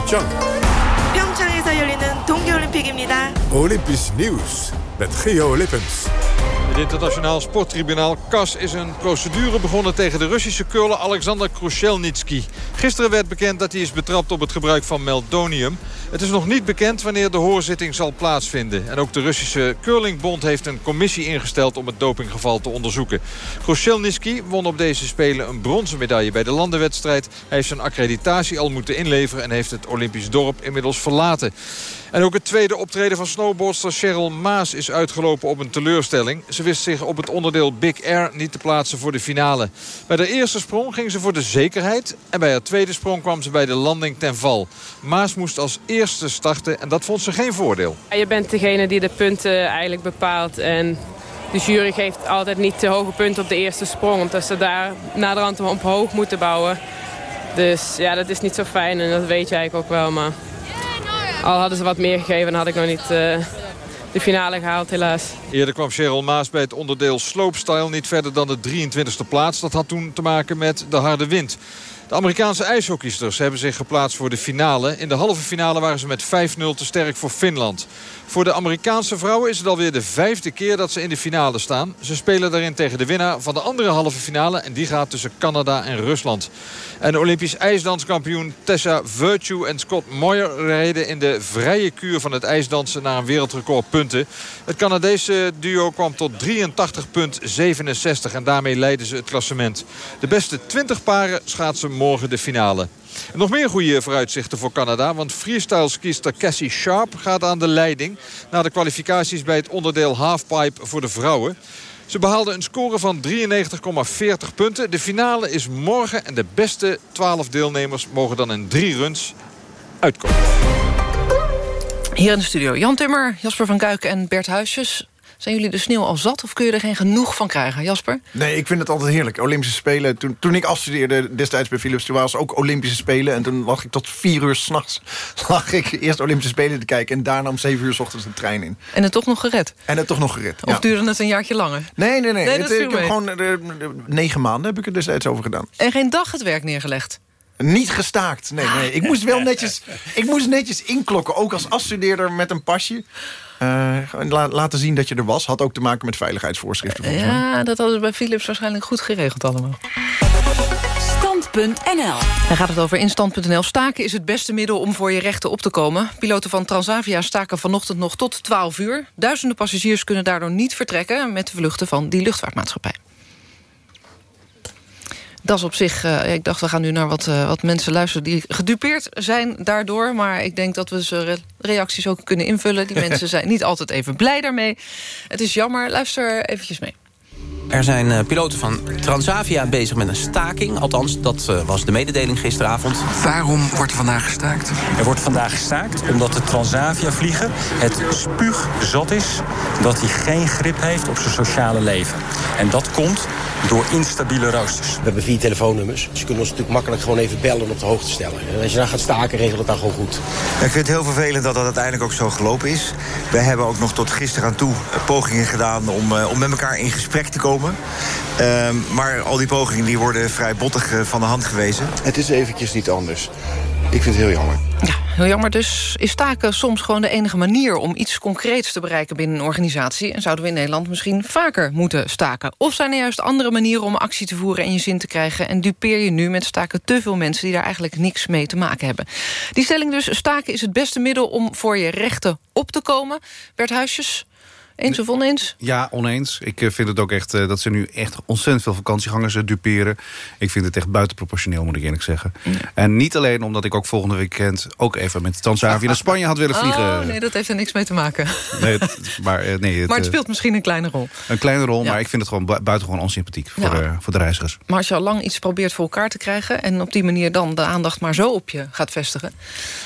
평창에서 열리는 동계올림픽입니다.
Olympisch nieuws met Geo Lippens.
Het internationaal sporttribunaal CAS is een procedure begonnen tegen de Russische curler Alexander Krushelnitsky. Gisteren werd bekend dat hij is betrapt op het gebruik van meldonium. Het is nog niet bekend wanneer de hoorzitting zal plaatsvinden. En ook de Russische curlingbond heeft een commissie ingesteld om het dopinggeval te onderzoeken. Krushelnitsky won op deze Spelen een bronzen medaille bij de landenwedstrijd. Hij heeft zijn accreditatie al moeten inleveren en heeft het Olympisch dorp inmiddels verlaten. En ook het tweede optreden van snowboardster Cheryl Maas is uitgelopen op een teleurstelling. Wist zich op het onderdeel Big Air niet te plaatsen voor de finale. Bij de eerste sprong ging ze voor de zekerheid. En bij haar tweede sprong kwam ze bij de landing ten val. Maas moest als eerste starten en dat vond ze geen voordeel.
Je bent degene die de punten eigenlijk bepaalt. En de jury geeft altijd niet te hoge punten op de eerste sprong. Omdat ze daar naderhand op hoog moeten bouwen. Dus ja, dat is niet zo fijn en dat weet je eigenlijk ook wel. Maar al hadden ze wat meer gegeven, dan had ik nog niet uh, de finale gehaald helaas.
Eerder kwam Cheryl Maas bij het onderdeel slopestyle niet verder dan de 23e plaats. Dat had toen te maken met de harde wind. De Amerikaanse ijshockeysters hebben zich geplaatst voor de finale. In de halve finale waren ze met 5-0 te sterk voor Finland. Voor de Amerikaanse vrouwen is het alweer de vijfde keer dat ze in de finale staan. Ze spelen daarin tegen de winnaar van de andere halve finale. En die gaat tussen Canada en Rusland. En Olympisch ijsdanskampioen Tessa Virtue en Scott Moyer... reden in de vrije kuur van het ijsdansen naar een wereldrecord punten. Het Canadese duo kwam tot 83,67 en daarmee leiden ze het klassement. De beste 20 paren schaatsen morgen de finale. Nog meer goede vooruitzichten voor Canada. Want freestyle-skiester Cassie Sharp gaat aan de leiding... na de kwalificaties bij het onderdeel halfpipe voor de vrouwen. Ze behaalde een score van 93,40 punten. De finale is morgen en de beste 12 deelnemers mogen dan in drie runs uitkomen.
Hier in de studio Jan Timmer, Jasper van Kuiken en Bert Huisjes. Zijn jullie de sneeuw al zat of kun je er geen genoeg van krijgen, Jasper?
Nee, ik vind het altijd heerlijk. Olympische Spelen. Toen, toen ik afstudeerde destijds bij Philips... toen ze ook Olympische Spelen. En toen lag ik tot vier uur s'nachts... lag ik eerst Olympische Spelen te kijken... en daarna om zeven uur s ochtends de trein in.
En het toch nog gered?
En het toch nog gered,
Of
ja.
duurde het een jaartje langer?
Nee, nee, nee.
Nee,
Het- ik heb gewoon eh, negen maanden heb ik er destijds over gedaan.
En geen dag het werk neergelegd?
Niet gestaakt. Nee, nee. Ik moest wel netjes, ik moest netjes inklokken. Ook als afstudeerder met een pasje. Eh, gewoon la- laten zien dat je er was. Had ook te maken met veiligheidsvoorschriften. volgens mij.
Ja, dat hadden ze bij Philips waarschijnlijk goed geregeld allemaal.
Stand.nl
Dan gaat het over instand.nl. Staken is het beste middel om voor je rechten op te komen. Piloten van Transavia staken vanochtend nog tot 12 uur. Duizenden passagiers kunnen daardoor niet vertrekken... met de vluchten van die luchtvaartmaatschappij. Dat is op zich... eh, ik dacht, we gaan nu naar wat, eh, wat mensen luisteren... die gedupeerd zijn daardoor. Maar ik denk dat we ze re- reacties ook kunnen invullen. Die mensen zijn niet altijd even blij daarmee. Het is jammer. Luister eventjes mee.
Er zijn eh, piloten van Transavia bezig met een staking. Althans, dat eh, was de mededeling gisteravond.
Waarom wordt er vandaag gestaakt?
Er wordt vandaag gestaakt omdat de Transavia-vlieger het spuugzat is... dat hij geen grip heeft op zijn sociale leven. En dat komt door instabiele roosters.
We hebben vier telefoonnummers. Dus je kunt ons natuurlijk makkelijk gewoon even bellen en op de hoogte stellen. En als je dan gaat staken, regel het dan gewoon goed.
Ik vind het heel vervelend dat dat uiteindelijk ook zo gelopen is. Wij hebben ook nog tot gisteren aan toe eh, pogingen gedaan om, eh, om met elkaar in gesprek te komen. Ehm, maar al die pogingen die worden vrij bottig eh, van de hand gewezen.
Het is eventjes niet anders. Ik vind het heel jammer.
Heel jammer dus. Is staken soms gewoon de enige manier om iets concreets te bereiken binnen een organisatie? En zouden we in Nederland misschien vaker moeten staken? Of zijn er juist andere manieren om actie te voeren en je zin te krijgen? En dupeer je nu met staken te veel mensen die daar eigenlijk niks mee te maken hebben? Die stelling dus, staken is het beste middel om voor je rechten op te komen. Bert Huisjes, eens of oneens?
Ja, oneens. Ik eh, vind het ook echt eh, dat ze nu echt ontzettend veel vakantiegangers eh, duperen. Ik vind het echt buitenproportioneel, moet ik eerlijk zeggen. En niet alleen omdat ik ook volgende weekend ook even met Transavia naar Spanje had willen vliegen.
Oh, nee, dat heeft er niks mee te maken.
Nee, het- maar nee, het,
maar het speelt misschien een kleine rol.
een kleine rol,
Ja.
maar ik vind het gewoon bu- buitengewoon onsympathiek voor, de, voor de reizigers.
Maar als je al lang iets probeert voor elkaar te krijgen... en op die manier dan de aandacht maar zo op je gaat vestigen...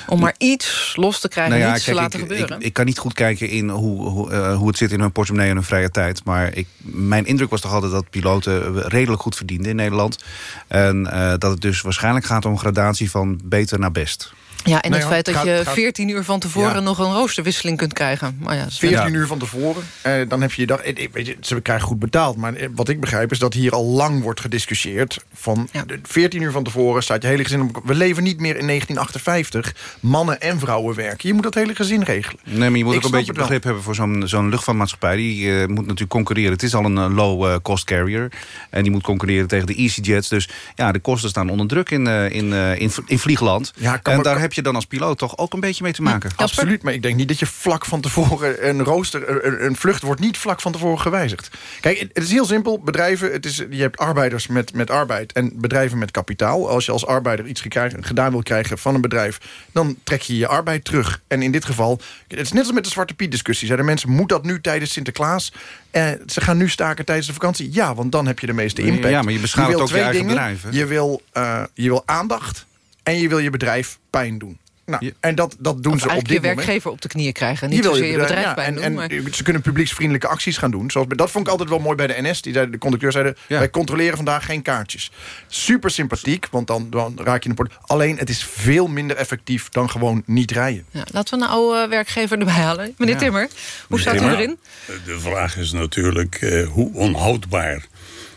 om maar iets los te krijgen,
Nou ja,
niets te laten
ik,
gebeuren...
Ik, ik kan niet goed kijken in hoe, hoe, hoe het zit in hun portemonnee en hun vrije tijd. Maar ik, mijn indruk was toch altijd dat piloten redelijk goed verdienden in Nederland. En eh, dat het dus waarschijnlijk gaat om een gradatie van beter naar best.
Ja, en
Nee,
het
hoor,
feit dat
gaat-
je
gaat-
14 uur van tevoren
Ja.
nog een roosterwisseling kunt krijgen. Maar ja, dat is-
14 uur van tevoren. Eh, dan heb je je dag. eh, eh, Weet je, ze krijgen goed betaald. Maar eh, wat ik begrijp is dat hier al lang wordt gediscussieerd. Van de 14 uur van tevoren staat je hele gezin op. We leven niet meer in 1958. Mannen en vrouwen werken. Je moet dat hele gezin regelen.
Nee, maar je moet
Ik
ook een
snap
beetje begrip hebben voor zo'n zo'n luchtvaartmaatschappij. Die eh, moet natuurlijk concurreren. Het is al een low-cost carrier. En die moet concurreren tegen de EasyJets. Dus ja, de kosten staan onder druk in, eh, in, eh, in, in vliegland.
kan
en daar
kan-
heb je dan als piloot toch ook een beetje mee te maken.
Absoluut, maar ik denk niet dat je vlak van tevoren... een rooster, een, een vlucht wordt niet vlak van tevoren gewijzigd. Kijk, het, het is heel simpel. Bedrijven, het is, je hebt arbeiders met, met arbeid en bedrijven met kapitaal. Als je als arbeider iets gekrijgen- gedaan wil krijgen van een bedrijf... dan trek je je arbeid terug. En in dit geval, het is net als met de Zwarte Piet discussie. Zeiden mensen, moet dat nu tijdens Sinterklaas? Eh, ze gaan nu staken tijdens de vakantie. Ja, want dan heb je de meeste
Ja,
impact.
maar je beschaadt
wil
ook je
twee
eigen
dingen.
bedrijf, hè?
Je wil, eh, je wil aandacht en je wil je bedrijf pijn doen. Nou, en dat, dat doen
Of
ze op dit
je
moment.
werkgever op de knieën krijgen. Niet
wil
zozeer je
bedrijf-
bedrijf
ja, en,
doen.
en
maar...
ze kunnen publieksvriendelijke acties gaan doen. Zoals, bij- dat vond ik altijd wel mooi bij de NS. Die zeiden, de conducteurs zeiden, wij controleren vandaag geen kaartjes. Super sympathiek, want dan, dan raak je in de port. Alleen, het is veel minder effectief dan gewoon niet rijden.
Ja, laten we een oude werkgever erbij halen. Meneer
Ja.
Timmer, hoe staat u erin?
De vraag is natuurlijk eh, hoe onhoudbaar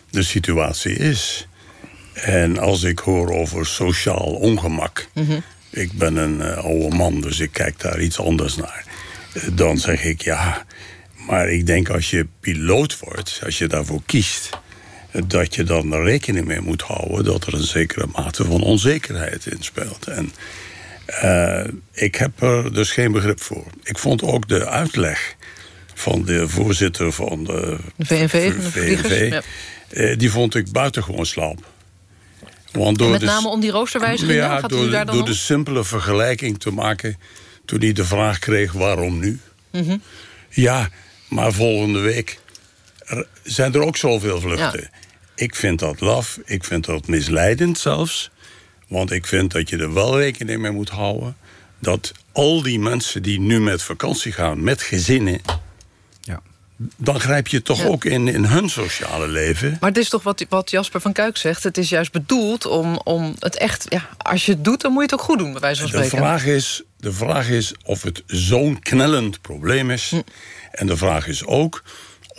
de situatie is. En als ik hoor over sociaal ongemak...
Mhm.
ik ben een eh, oude man, dus ik kijk daar iets anders naar... eh, dan zeg ik ja, maar ik denk als je piloot wordt... als je daarvoor kiest, eh, dat je dan er rekening mee moet houden... dat er een zekere mate van onzekerheid in speelt. En ik heb er dus geen begrip voor. Ik vond ook de uitleg van de voorzitter van de,
De VNV.
VNV,
Ja.
die vond ik buitengewoon slap. Want
En met
de-
name om die roosterwijzigingen?
ja,
Gaat
door,
u daar dan
door
om?
de simpele vergelijking te maken... toen hij de vraag kreeg waarom nu.
Mhm.
Ja, maar volgende week er- zijn er ook zoveel vluchten. Ik vind dat laf, ik vind dat misleidend zelfs. Want ik vind dat je er wel rekening mee moet houden... dat al die mensen die nu met vakantie gaan, met gezinnen... dan grijp je toch
Ja.
ook in, in hun sociale leven...
Maar het is toch wat, wat Jasper van Kuik zegt. Het is juist bedoeld om, om het echt... Ja, als je het doet, dan moet je het ook goed doen, bij wijze van
De
spreken.
vraag, is, de vraag is of het zo'n knellend probleem is.
Hm.
En de vraag is ook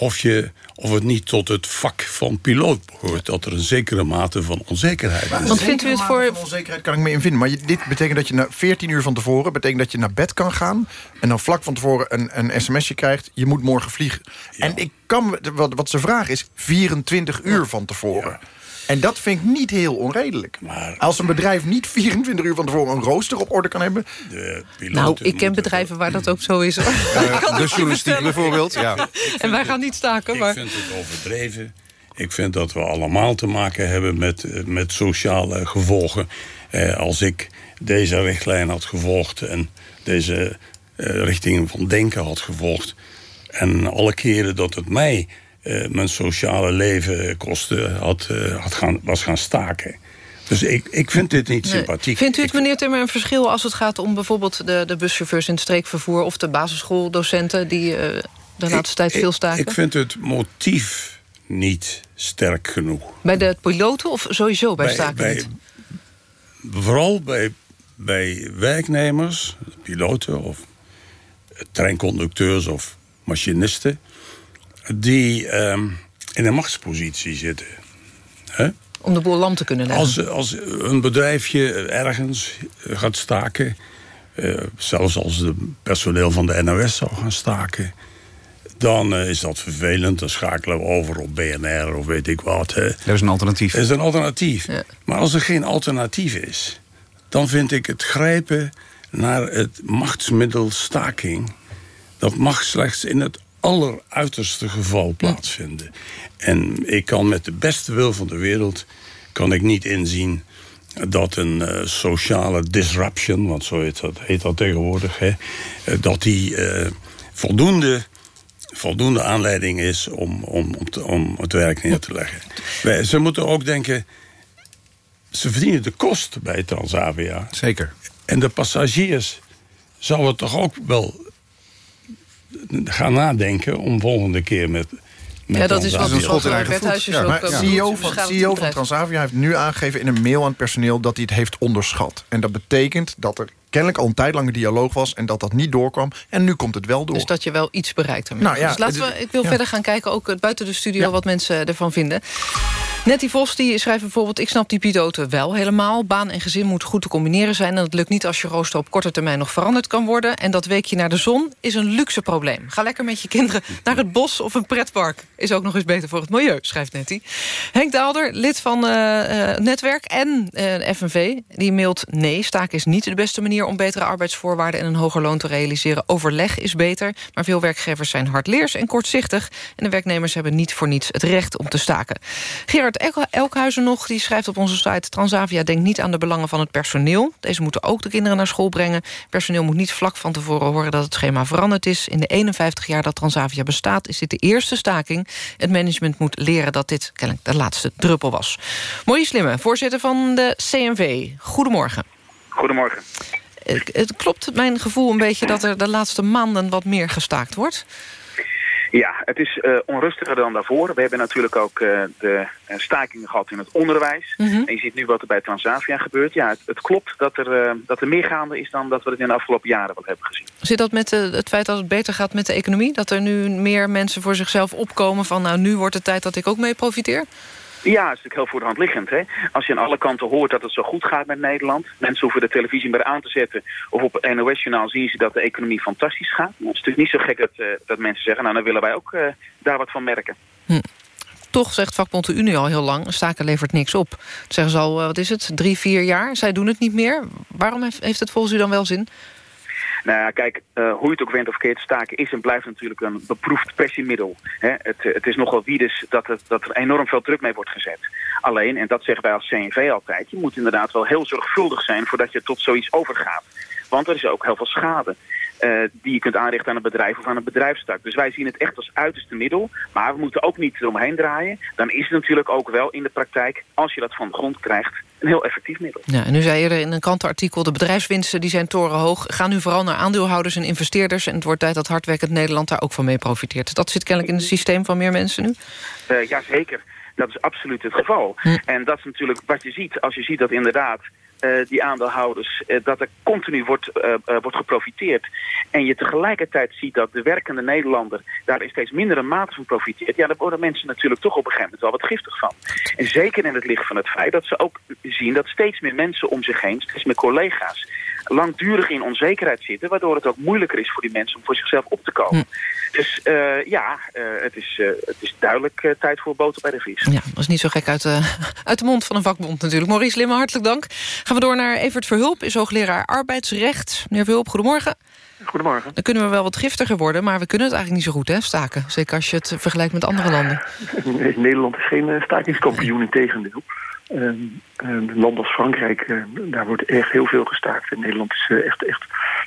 of, je, of het niet tot het vak van piloot behoort... dat er een zekere mate van onzekerheid is.
Want vindt u het voor...
Van onzekerheid kan ik me in vinden. Maar je- dit betekent dat je na 14 uur van tevoren... betekent dat je naar bed kan gaan... en dan vlak van tevoren een, een sms'je krijgt... je moet morgen vliegen. En ik kan, wat, wat ze vragen is 24 uur van tevoren. En dat vind ik niet heel onredelijk. Als een bedrijf niet 24 uur van tevoren een rooster op orde kan hebben...
Nou, ik ken bedrijven waar dat ook zo is. hoor. Ik kan
de journalistiek bijvoorbeeld, ja.
En wij gaan niet staken, maar...
Ik vind het overdreven. Ik vind dat we allemaal te maken hebben met, eh, met sociale gevolgen. Eh, als ik deze richtlijn had gevolgd... en deze eh, richting van denken had gevolgd... en alle keren dat het mij eh, mijn sociale leven kostte... Had, eh, had gaan, was gaan staken. Dus ik, ik vind dit niet
Nee.
sympathiek.
Vindt u het, meneer Timmer, een verschil als het gaat om bijvoorbeeld de, de buschauffeurs in het streekvervoer of de basisschooldocenten die eh, de laatste tijd veel staken?
Ik vind het motief niet sterk genoeg.
Bij de piloten of sowieso bij, staken
bij,
niet?
Vooral bij, bij werknemers, piloten of treinconducteurs of machinisten... die ehm, in een machtspositie zitten. Hè?
Om de boel lam te kunnen leggen.
Als, als een bedrijfje ergens gaat staken... eh, zelfs als het personeel van de NOS zou gaan staken... dan eh, is dat vervelend. Dan schakelen we over op BNR of weet ik wat. Hè.
Er is een alternatief.
Er is een alternatief. Maar als er geen alternatief is... dan vind ik het grijpen naar het machtsmiddel staking... dat mag slechts in het alleruiterste geval plaatsvinden. En ik kan met de beste wil van de wereld... kan ik niet inzien dat een eh, sociale disruption... want zo heet dat, heet dat tegenwoordig... Hè, eh, dat die eh, voldoende voldoende aanleiding is om, om, om, te- om het werk neer te leggen. Wij- Ze moeten ook denken... ze verdienen de kost bij Transavia.
Zeker.
En de passagiers zouden toch ook wel gaan nadenken... om volgende keer met, met
Ja, dat is wat-
Transavia-
wat, eh, Berthuisjes ook,
Maar CEO van, CEO van. Transavia heeft nu aangegeven in een mail aan het personeel... dat hij het heeft onderschat. En dat betekent dat er kennelijk al een tijd lang een dialoog was... en dat dat niet doorkwam. En nu komt het wel door.
Dus dat je wel iets bereikt ermee.
Nou ja,
dus laten we, ik wil
ja.
verder gaan kijken, ook buiten de studio... wat mensen ervan vinden. Nettie Vos die schrijft bijvoorbeeld... ik snap die piloten wel helemaal. Baan en gezin moet goed te combineren zijn... en dat lukt niet als je rooster op korte termijn nog veranderd kan worden. En dat weekje naar de zon is een luxe probleem. Ga lekker met je kinderen naar het bos of een pretpark. Is ook nog eens beter voor het milieu, schrijft Nettie. Henk Daalder, lid van eh, Netwerk en eh, FNV... die mailt nee, staken is niet de beste manier... om betere arbeidsvoorwaarden en een hoger loon te realiseren. Overleg is beter, maar veel werkgevers zijn hardleers en kortzichtig... en de werknemers hebben niet voor niets het recht om te staken. Gerard Elk- Elkhuizen nog, die schrijft op onze site... Transavia denkt niet aan de belangen van het personeel. Deze moeten ook de kinderen naar school brengen. Personeel moet niet vlak van tevoren horen dat het schema veranderd is. In de 51 jaar dat Transavia bestaat is dit de eerste staking. Het management moet leren dat dit kennelijk de laatste druppel was. Maurice Slimme, voorzitter van de CNV. Goedemorgen.
Goedemorgen.
Het klopt mijn gevoel een beetje dat er de laatste maanden wat meer gestaakt wordt?
Ja, het is uh, onrustiger dan daarvoor. We hebben natuurlijk ook uh, de uh, stakingen gehad in het onderwijs.
Mhm.
En je ziet nu wat er bij Transavia gebeurt. Ja, het, het klopt dat er, dat er meer gaande is dan dat we het in de afgelopen jaren wel hebben gezien.
Zit dat met het feit dat het beter gaat met de economie? Dat er nu meer mensen voor zichzelf opkomen van... nou, nu wordt het tijd dat ik ook mee profiteer?
Ja, het is natuurlijk heel voor de hand liggend. Hè? Als je aan alle kanten hoort dat het zo goed gaat met Nederland... mensen hoeven de televisie meer aan te zetten... of op NOS-journaal zien ze dat de economie fantastisch gaat. Nou, het is natuurlijk niet zo gek dat, uh, dat mensen zeggen... nou, dan willen wij ook uh, daar wat van merken.
Hm. Toch zegt vakbond de Unie al heel lang... staken levert niks op. Dat zeggen ze al, uh, wat is het, drie, vier jaar. Zij doen het niet meer. Waarom heeft het volgens u dan wel zin?
Nou ja, kijk, uh, hoe je het ook went of keert, staken is en blijft natuurlijk een beproefd pressiemiddel. Hè? Het, het is nogal wie dus dat, het, dat er enorm veel druk mee wordt gezet. Alleen, en dat zeggen wij als CNV altijd, je moet inderdaad wel heel zorgvuldig zijn voordat je tot zoiets overgaat. Want er is ook heel veel schade. Uh, die je kunt aanrichten aan een bedrijf of aan een bedrijfstak. Dus wij zien het echt als uiterste middel. Maar we moeten ook niet eromheen draaien. Dan is het natuurlijk ook wel in de praktijk, als je dat van de grond krijgt, een heel effectief middel.
Ja, en nu zei je in een krantenartikel... de bedrijfswinsten die zijn torenhoog. Gaan nu vooral naar aandeelhouders en investeerders. En het wordt tijd dat hardwerkend Nederland daar ook van mee profiteert. Dat zit kennelijk in het systeem van meer mensen nu?
Uh, Jazeker. Dat is absoluut het geval.
Hm.
En dat is natuurlijk wat je ziet. Als je ziet dat inderdaad die aandeelhouders, uh, dat er continu wordt, uh, wordt geprofiteerd. En je tegelijkertijd ziet dat de werkende Nederlander daar in steeds mindere mate van profiteert. Ja, daar worden mensen natuurlijk toch op een gegeven moment wel wat giftig van. En zeker in het licht van het feit dat ze ook zien dat steeds meer mensen om zich heen, steeds meer collega's, langdurig in onzekerheid zitten, waardoor het ook moeilijker is voor die mensen om voor zichzelf op te komen.
Hm.
Dus uh, ja, uh, het, is, uh, het is duidelijk tijd voor boter bij de vis.
Ja, dat is niet zo gek uit, uit de mond van een vakbond natuurlijk. Maurice Limmer, hartelijk dank. Gaan we door naar Evert Verhulp, is hoogleraar arbeidsrecht. Meneer Verhulp, goedemorgen.
Goedemorgen.
Dan kunnen we wel wat giftiger worden, maar we kunnen het eigenlijk niet zo goed, hè, staken. Zeker als je het vergelijkt met andere landen.
Nee, Nederland is geen stakingskampioen, in tegendeel. Uh, een land als Frankrijk, uh, daar wordt echt heel veel gestaakt. En Nederland is uh, echt, echt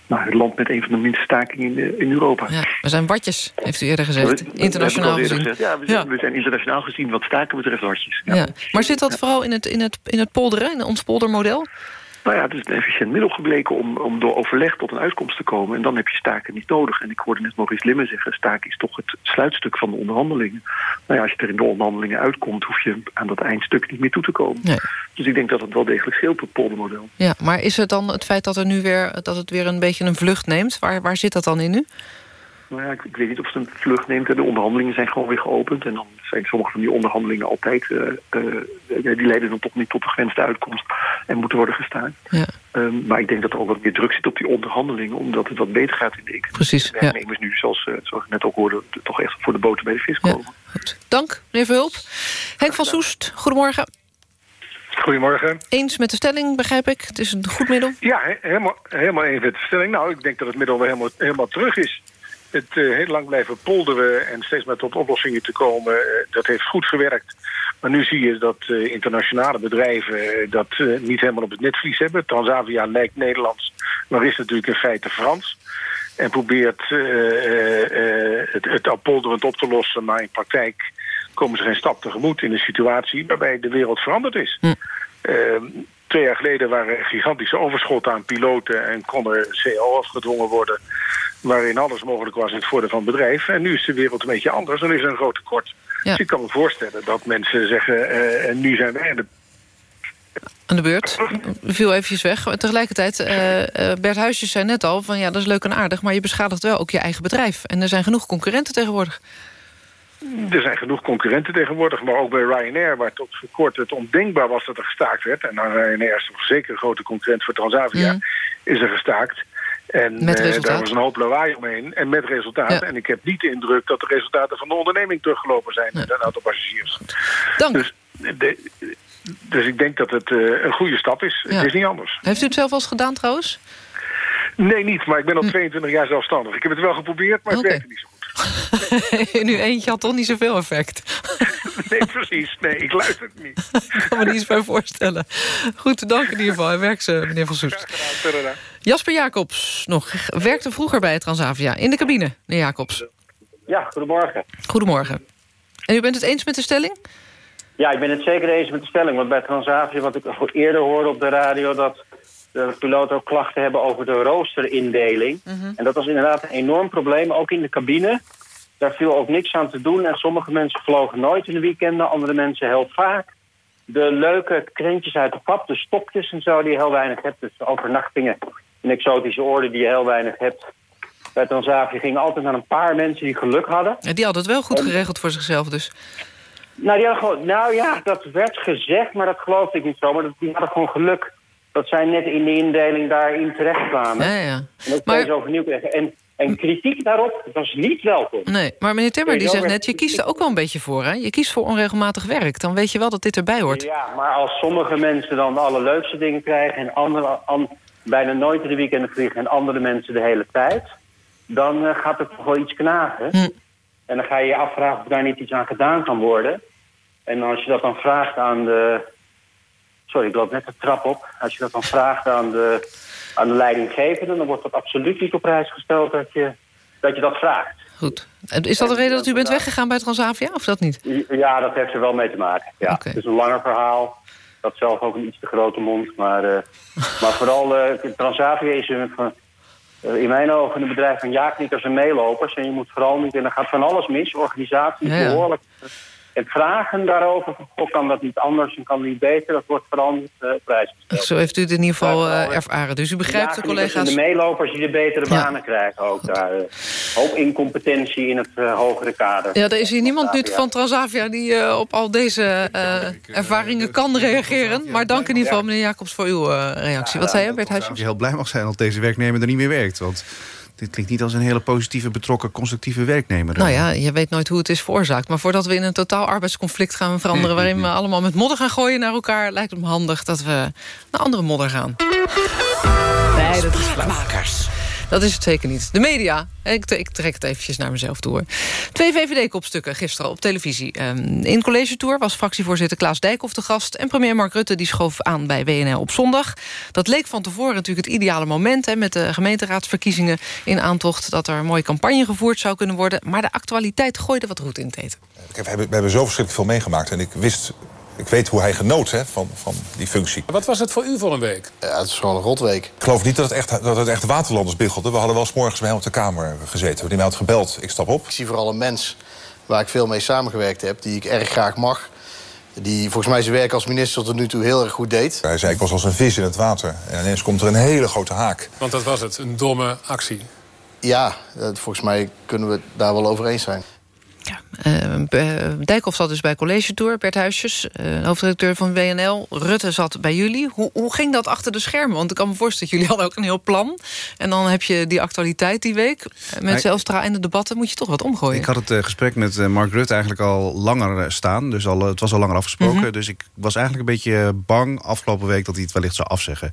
nou, het land met een van de minste stakingen in, in Europa.
Ja, we zijn watjes, heeft u eerder gezegd.
We,
internationaal gezien.
Gezegd. Ja, we, zijn, ja. we zijn internationaal gezien wat staken betreft watjes.
Ja. ja. Maar zit dat vooral in het, in, het, in het polderen, in ons poldermodel?
Nou ja, het is een efficiënt middel gebleken om, om door overleg tot een uitkomst te komen. En dan heb je staken niet nodig. En ik hoorde net Maurice Limmen zeggen, staken is toch het sluitstuk van de onderhandelingen. Nou ja, als je er in de onderhandelingen uitkomt, hoef je aan dat eindstuk niet meer toe te komen.
Nee.
Dus ik denk dat het wel degelijk scheelt, het poldermodel.
Ja, maar is het dan het feit dat, er nu weer, dat het weer een beetje een vlucht neemt? Waar, waar zit dat dan in nu?
Nou ja, ik, ik, weet niet of het een vlucht neemt. De onderhandelingen zijn gewoon weer geopend. En dan zijn sommige van die onderhandelingen altijd... Uh, uh, die leiden dan toch niet tot de gewenste uitkomst en moeten worden gestaan.
Ja.
Um, maar ik denk dat er ook wat meer druk zit op die onderhandelingen... omdat het wat beter gaat in de economie.
Precies,
de werknemers nu, zoals, uh, zoals ik net ook hoorde... toch echt voor de boter bij de vis komen.
Ja, goed. Dank, meneer Verhulp. Henk van Soest, goedemorgen.
Goedemorgen.
Eens met de stelling, begrijp ik. Het is een goed middel.
Ja, he helemaal, helemaal eens met de stelling. Nou, ik denk dat het middel weer helemaal, helemaal terug is het uh, heel lang blijven polderen en steeds maar tot oplossingen te komen, uh, dat heeft goed gewerkt. Maar nu zie je dat uh, internationale bedrijven dat niet helemaal op het netvlies hebben. Transavia lijkt Nederlands, maar is natuurlijk in feite Frans. En probeert het, het al polderend op te lossen, maar in praktijk komen ze geen stap tegemoet in een situatie waarbij de wereld veranderd is.
Hm.
Twee jaar geleden waren er gigantische overschotten aan piloten... en kon er CO afgedwongen worden... waarin alles mogelijk was in het voordeel van het bedrijf. En nu is de wereld een beetje anders en is er een groot tekort.
Ja.
Dus ik kan me voorstellen dat mensen zeggen... Uh, en nu zijn wij aan de
aan de beurt. Viel eventjes weg. Tegelijkertijd, uh, uh, Bert Huisjes zei net al... van ja, dat is leuk en aardig, maar je beschadigt wel ook je eigen bedrijf. En er zijn genoeg concurrenten tegenwoordig.
Er zijn genoeg concurrenten tegenwoordig, maar ook bij Ryanair... waar tot voor kort het ondenkbaar was dat er gestaakt werd... en Ryanair is toch zeker een grote concurrent voor Transavia...
Mm.
is er gestaakt. En uh, daar was een hoop lawaai omheen en met resultaat.
Ja.
En ik heb niet de indruk dat de resultaten van de onderneming teruggelopen zijn... met een aantal passagiers.
Dank.
Dus, de, dus ik denk dat het uh, een goede stap is.
Ja.
Het is niet anders.
Heeft u het zelf al eens gedaan trouwens?
Nee, niet. Maar ik ben al 22 jaar zelfstandig. Ik heb het wel geprobeerd, maar het
Oké.
werkte niet zo goed.
nu eentje had toch niet zoveel effect.
Nee, precies. Nee, ik luister het niet.
Ik kan me niet eens bij voorstellen. Goed, dank in ieder geval. Hij werkt ze, meneer Van Soest. Jasper Jacobs nog werkte vroeger bij Transavia. In de cabine, meneer Jacobs.
Ja, goedemorgen.
Goedemorgen. En u bent het eens met de stelling?
Ja, ik ben het zeker eens met de stelling. Want bij Transavia, wat ik al eerder hoorde op de radio... dat de piloten ook klachten hebben over de roosterindeling. En dat was inderdaad een enorm probleem, ook in de cabine. Daar viel ook niks aan te doen. En sommige mensen vlogen nooit in de weekenden, andere mensen heel vaak. De leuke krentjes uit de pap, de stokjes en zo, die je heel weinig hebt. Dus overnachtingen in exotische orde die je heel weinig hebt. Bij Transavia gingen altijd naar een paar mensen die geluk hadden.
Ja, die hadden het wel goed geregeld voor zichzelf dus.
Nou, die hadden gewoon, nou ja, dat werd gezegd, maar dat geloofde ik niet zo. Maar die hadden gewoon geluk dat zij net in de indeling daarin terechtkwamen.
Ja, ja.
En dat ze overnieuw kregen. En, en kritiek daarop was niet welkom.
Nee, maar meneer Timmer die zegt net... je kiest er ook wel een beetje voor, hè? Je kiest voor onregelmatig werk. Dan weet je wel dat dit erbij hoort.
Ja, maar als sommige mensen dan de allerleukste dingen krijgen... en andere, an- bijna nooit de weekenden vliegen... en andere mensen de hele tijd... dan eh, gaat het toch wel iets knagen.
Hm.
En dan ga je je afvragen of daar niet iets aan gedaan kan worden. En als je dat dan vraagt aan de... Sorry, ik loop net de trap op. Als je dat dan vraagt aan de, aan de leidinggevende... dan wordt dat absoluut niet op prijs gesteld dat je dat, je dat vraagt.
Goed. Is dat de reden dat u bent weggegaan bij Transavia, of dat niet?
Ja, dat heeft er wel mee te maken. Ja. Het is een langer verhaal. Dat zelf ook een iets te grote mond. Maar, eh, maar vooral eh, Transavia is een, eh, in mijn ogen een bedrijf van jaaknikkers en meelopers. En je moet vooral niet... En er gaat van alles mis. Organisatie is
Ja, ja.
En vragen daarover, van, goh, kan dat niet anders en kan het niet beter, dat wordt niet eh prijsgesteld.
Zo heeft u het in ieder geval eh, ervaren. Dus u begrijpt de
Jaaknikkers
collega's...
En de meelopers die de betere
Ja.
banen krijgen ook daar. eh, hoop incompetentie in het eh, hogere kader.
Ja, er is hier niemand nu van Transavia die eh, op al deze eh, ervaringen kan reageren. Maar dank in ieder geval, meneer Jacobs, voor uw eh, reactie. Wat zei je, Bert
Dat je
Huisjes?
heel blij mag zijn dat deze werknemer er niet meer werkt. Want dit klinkt niet als een hele positieve, betrokken, constructieve werknemer.
Nou ja, je weet nooit hoe het is veroorzaakt. Maar voordat we in een totaal arbeidsconflict gaan veranderen... waarin we allemaal met modder gaan gooien naar elkaar... lijkt het me handig dat we naar andere modder gaan. Nee, dat is. Dat is het zeker niet. De media. Ik, ik trek het eventjes naar mezelf toe. Twee VVD-kopstukken gisteren op televisie. Ehm, in College Tour was fractievoorzitter Klaas Dijkhoff de gast... en premier Mark Rutte die schoof aan bij WNL op zondag. Dat leek van tevoren natuurlijk het ideale moment... Hè, met de gemeenteraadsverkiezingen in aantocht... dat er een mooie campagne gevoerd zou kunnen worden. Maar de actualiteit gooide wat roet in het eten.
We, hebben, we hebben zo verschrikkelijk veel meegemaakt. En ik wist, ik weet hoe hij genoot hè, van, van die functie.
Wat was het voor u voor een week?
Ja, het is gewoon een rotweek. Ik geloof niet dat het echt, dat het echt waterlanders biggelde. We hadden wel 's morgens bij hem op de kamer gezeten. Die mij had gebeld, ik stap op.
Ik zie vooral een mens waar ik veel mee samengewerkt heb... die ik erg graag mag. Die volgens mij zijn werk als minister tot nu toe heel erg goed deed.
Hij zei, ik was als een vis in het water. En ineens komt er een hele grote haak.
Want dat was het, een domme actie.
Ja, eh, volgens mij kunnen we het daar wel over eens zijn.
Be- Dijkhoff zat dus bij College Tour, Bert Huisjes, eh, hoofdredacteur van WNL. Rutte zat bij jullie. Hoe, hoe ging dat achter de schermen? Want ik kan me voorstellen, jullie hadden ook een heel plan. En dan heb je die actualiteit die week. Eh, Met
Nee.
Zelstra en de debatten moet je toch wat omgooien.
Ik had het eh, gesprek met Mark Rutte eigenlijk al langer staan. Dus al, het was al langer afgesproken.
Mhm.
Dus ik was eigenlijk een beetje bang afgelopen week... dat hij het wellicht zou afzeggen.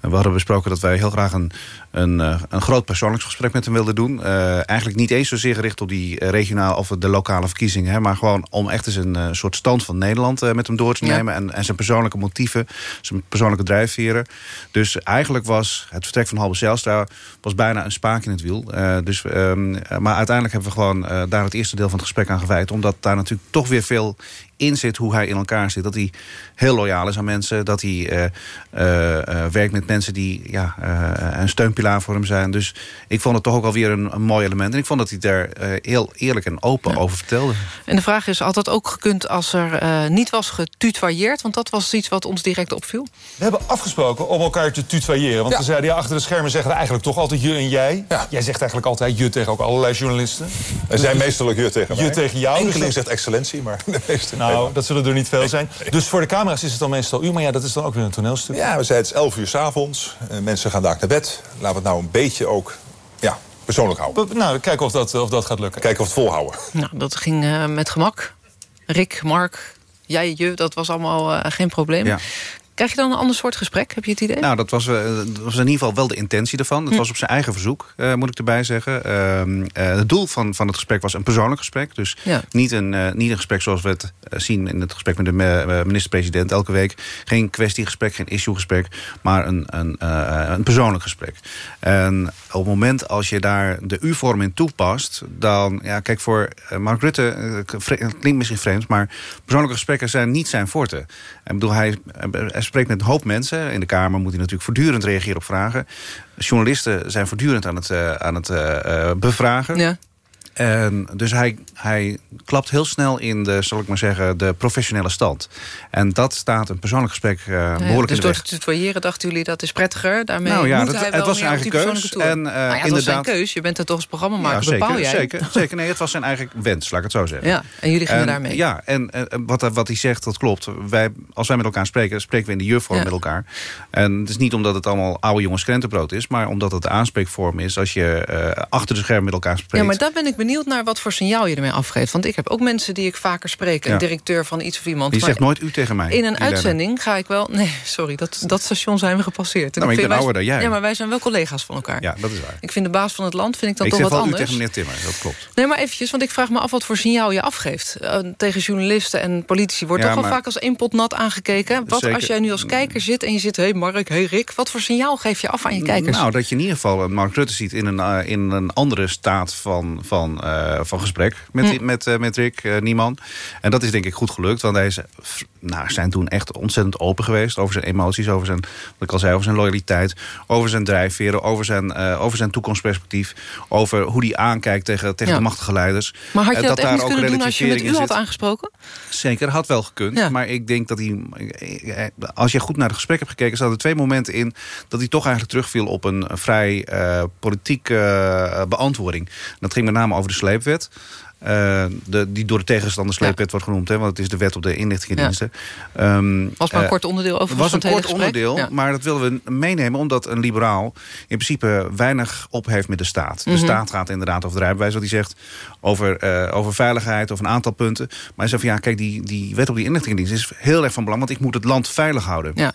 En we hadden besproken dat wij heel graag een, een, een groot persoonlijksgesprek met hem wilden doen. Eigenlijk niet eens zozeer gericht op die regionaal of de lokale verkiezingen. Hè, maar gewoon om echt eens een eh, soort stand van Nederland eh, met hem door te
Ja.
nemen. En, en zijn persoonlijke motieven, zijn persoonlijke drijfveren. Dus eigenlijk was het vertrek van Halbe Zijlstra was bijna een spaak in het wiel. Eh, dus, ehm, maar uiteindelijk hebben we gewoon daar het eerste deel van het gesprek aan gewijd. Omdat daar natuurlijk toch weer veel in zit hoe hij in elkaar zit. Dat hij heel loyaal is aan mensen. Dat hij werkt met mensen die ja, een steunpilaar voor hem zijn. Dus ik vond het toch ook alweer een, een mooi element. En ik vond dat hij daar heel eerlijk en open over vertelde.
En de vraag is, had dat ook gekund als er eh, niet was getutoyeerd? Want dat was iets wat ons direct opviel.
We hebben afgesproken om elkaar te tutoyeren. Want we zeiden, ja, achter de schermen zeggen we eigenlijk toch altijd je en jij. Jij zegt eigenlijk altijd je tegen ook allerlei journalisten. Wij zijn meestal ook je tegen Je mij. tegen jou. Enkeling zegt excellentie, maar de meeste... Nou, dat zullen er niet veel zijn. Dus voor de camera's is het dan meestal u, maar ja, dat is dan ook weer een toneelstuk. Ja, we zeiden het is 11 uur s'avonds. Mensen gaan daar naar bed. Laten we het nou een beetje ook ja, persoonlijk houden.
Nou, kijken of dat, of dat gaat lukken.
Kijken of het volhouden.
Nou, dat ging eh, met gemak. Rick, Mark, jij, je, dat was allemaal eh, geen probleem.
Ja.
Krijg je dan een ander soort gesprek? Heb je het idee?
Nou, dat was, eh, dat was in ieder geval wel de intentie ervan. Het was op zijn eigen verzoek, eh, moet ik erbij zeggen. Ehm, eh, het doel van, van het gesprek was een persoonlijk gesprek. Dus
Ja.
niet, een, niet een gesprek zoals we het zien in het gesprek met de minister-president elke week. Geen kwestiegesprek, geen issuegesprek, maar een, een, een persoonlijk gesprek. En op het moment als je daar de U-vorm in toepast, dan, ja, kijk, voor Mark Rutte, het klinkt misschien vreemd, maar persoonlijke gesprekken zijn niet zijn forte. Ik bedoel, hij, eh, hij spreekt met een hoop mensen. In de Kamer moet hij natuurlijk voortdurend reageren op vragen. Journalisten zijn voortdurend aan het, uh, aan het uh, bevragen.
Ja.
En dus hij, hij klapt heel snel in de, zal ik maar zeggen, de professionele stand. En dat staat een persoonlijk gesprek uh, ja, behoorlijk
dus
in de
door te tutoyeren dachten jullie dat is prettiger? Daarmee
nou ja,
moet
dat,
hij wel
het was zijn eigen keus. En, uh,
nou ja, het
inderdaad,
was zijn keus. Je bent er toch als programmamaker,
ja, zeker,
bepaal jij.
Zeker, zeker. Nee, het was zijn eigen wens, laat ik het zo zeggen.
Ja, en jullie gingen
en,
daarmee.
Ja, en, en wat, wat hij zegt, dat klopt. Wij, als wij met elkaar spreken, spreken we in de jurvorm ja. met elkaar. En het is niet omdat het allemaal oude jongens krentenbrood is... maar omdat het de aanspreekvorm is als je uh, achter de schermen met elkaar spreekt.
Ja, maar daar ben ik benieuwd naar wat voor signaal je ermee afgeeft. Want ik heb ook mensen die ik vaker spreek. Een ja. directeur van iets of iemand.
Die zegt nooit u tegen mij.
In een uitzending ga ik wel... Nee, sorry, dat, dat station zijn we gepasseerd.
Nou, ik, ik ben ouder dan jij.
Ja, maar wij zijn wel collega's van elkaar.
Ja, dat is waar.
Ik vind de baas van het land vind ik dan
ik
toch wat anders.
Ik zeg wel u tegen meneer Timmer, dat klopt.
Nee, maar eventjes, want ik vraag me af wat voor signaal je afgeeft. Uh, tegen journalisten en politici wordt ja, toch wel maar... vaak als één pot nat aangekeken. Wat
Zeker.
als jij nu als kijker zit en je zit... hé hey Mark, hé hey Rick, wat voor signaal geef je af aan je kijkers?
Nou, dat je in ieder geval Mark Rutte ziet in een, uh, in een andere staat van, van, uh, van gesprek met. Met, uh, met Rick uh, Nieman. En dat is denk ik goed gelukt, want hij is, nou, zijn toen echt ontzettend open geweest over zijn emoties, over zijn, wat ik al zei, over zijn loyaliteit, over zijn drijfveren, over zijn, over zijn toekomstperspectief, over hoe hij aankijkt tegen, tegen
Ja.
de machtige leiders.
Maar had je
En
dat, echt
daar ook
kunnen doen als je met u had aangesproken?
Zeker, had wel gekund.
Ja.
Maar ik denk dat hij... eh, Als je goed naar het gesprek hebt gekeken... zaten er twee momenten in dat hij toch eigenlijk terugviel... op een vrij eh politieke eh, beantwoording. Dat ging met name over de sleepwet. Eh, de, die door de tegenstander sleepwet wordt genoemd. Hè, want het is de wet op de inlichtingendiensten. Ehm,
Was maar een
eh,
kort onderdeel over
Het was een kort
gesprek.
onderdeel,
Ja.
maar dat willen we meenemen... omdat een liberaal in principe weinig op heeft met de staat. De
Mhm.
staat gaat inderdaad over de rijbewijs, wat hij zegt... over, eh, over veiligheid, over een aantal punten. Maar hij zegt van ja, kijk, die, die wet op die inlichtingendienst... is heel erg van belang, want ik moet het land veilig houden.
Ja.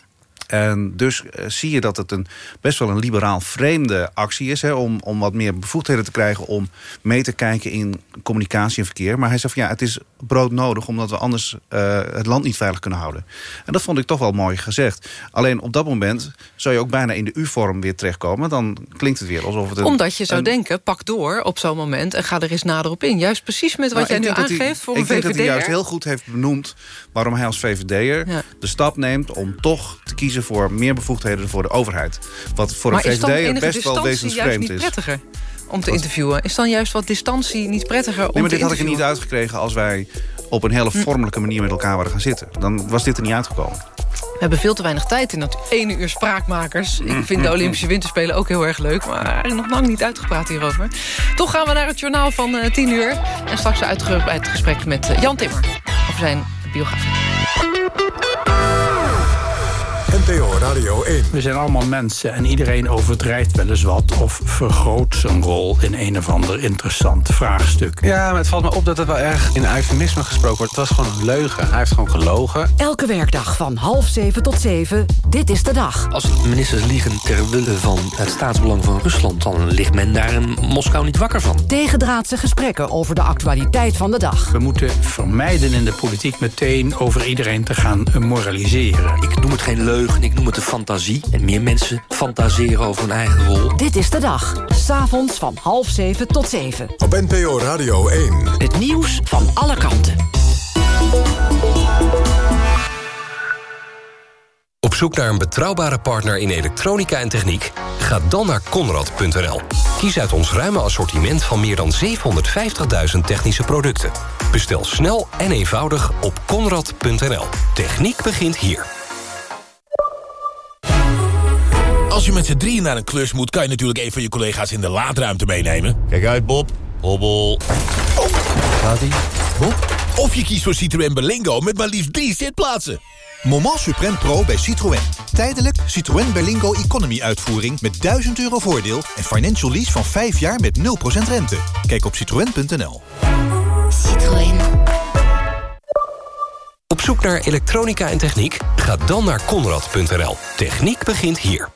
En dus eh, zie je dat het een, best wel een liberaal vreemde actie is... Hè, om, om wat meer bevoegdheden te krijgen... om mee te kijken in communicatie en verkeer. Maar hij zegt van ja, het is broodnodig... omdat we anders eh, het land niet veilig kunnen houden. En dat vond ik toch wel mooi gezegd. Alleen op dat moment zou je ook bijna in de U-vorm weer terechtkomen. Dan klinkt het weer alsof het een...
Omdat je zou
een-
denken, pak door op zo'n moment... en ga er eens nader op in. Juist precies met wat
Nou,
jij nu
dat hij-
aangeeft voor
ik denk dat hij juist heel goed heeft benoemd... waarom hij als VVD'er
Ja.
de stap neemt om toch te kiezen... voor meer bevoegdheden voor de overheid. Wat voor
maar
een
enige
best wel wezensvreemd is.
prettiger om te interviewen? Is dan juist wat distantie niet prettiger om
Nee, maar dit had ik er niet uitgekregen als wij op een hele
Hm.
vormelijke manier met elkaar waren gaan zitten. Dan was dit er niet uitgekomen.
We hebben veel te weinig tijd in dat ene uur spraakmakers. Ik vind de Olympische Winterspelen ook heel erg leuk... maar nog lang niet uitgepraat hierover. Toch gaan we naar het journaal van eh, 10 uur. En straks uitgebreid gesprek met eh, Jan Timmer over zijn biografie.
NPO Radio 1.
We zijn allemaal mensen en iedereen overdrijft wel eens wat... of vergroot zijn rol in een of ander interessant vraagstuk.
Ja, maar het valt me op dat het wel erg in eufemisme gesproken wordt. Het was gewoon een leugen. Hij heeft gewoon gelogen.
Elke werkdag van half zeven tot zeven. Dit is de dag.
Als ministers liegen ter wille van het staatsbelang van Rusland... dan ligt men daar in Moskou niet wakker van.
Tegendraadse gesprekken over de actualiteit van de dag.
We moeten vermijden in de politiek meteen over iedereen te gaan moraliseren.
Ik noem het geen leugen, ik noem het een fantasie. En meer mensen fantaseren over hun eigen rol.
Dit is de dag. S'avonds van half zeven tot zeven.
Op NPO Radio 1.
Het nieuws van alle kanten.
Op zoek naar een betrouwbare partner in elektronica en techniek? Ga dan naar Conrad.nl. Kies uit ons ruime assortiment van meer dan 750.000 technische producten. Bestel snel en eenvoudig op Conrad.nl. Techniek begint hier.
Als je met z'n drieën naar een klus moet... kan je natuurlijk een van je collega's in de laadruimte meenemen. Kijk uit, Bob. Hobbel. Oh, gaat ie? Bob? Of je kiest voor Citroën Berlingo met maar liefst drie zitplaatsen.
Moment Supreme Pro bij Citroën. Tijdelijk Citroën Berlingo Economy uitvoering met 1000 euro voordeel... en financial lease van 5 jaar met 0% rente. Kijk op citroën.nl.
Citroën. Op zoek naar elektronica en techniek? Ga dan naar Conrad.nl. Techniek begint hier.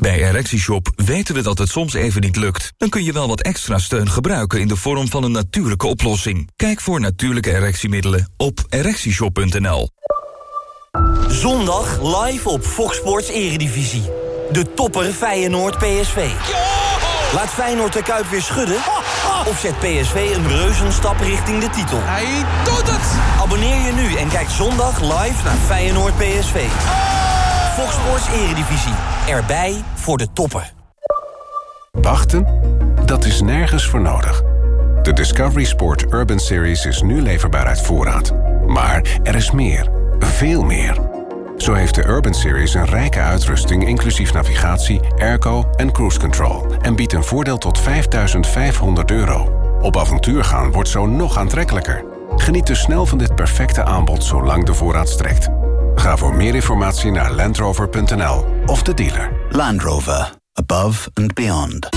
Bij ErectieShop weten we dat het soms even niet lukt. Dan kun je wel wat extra steun gebruiken in de vorm van een natuurlijke oplossing. Kijk voor natuurlijke erectiemiddelen op ErectieShop.nl.
Zondag live op Fox Sports Eredivisie. De topper Feyenoord PSV. Laat Feyenoord de Kuip weer schudden? Of zet PSV een reuzenstap richting de titel? Hij doet het! Abonneer je nu en kijk zondag live naar Feyenoord PSV. Fox Eredivisie. Erbij voor de toppen.
Wachten? Dat is nergens voor nodig. De Discovery Sport Urban Series is nu leverbaar uit voorraad. Maar er is meer. Veel meer. Zo heeft de Urban Series een rijke uitrusting... inclusief navigatie, airco en cruise control... en biedt een voordeel tot 5500 euro. Op avontuur gaan wordt zo nog aantrekkelijker. Geniet dus snel van dit perfecte aanbod zolang de voorraad strekt. Ga voor meer informatie naar landrover.nl of de dealer.
Land Rover. Above and beyond.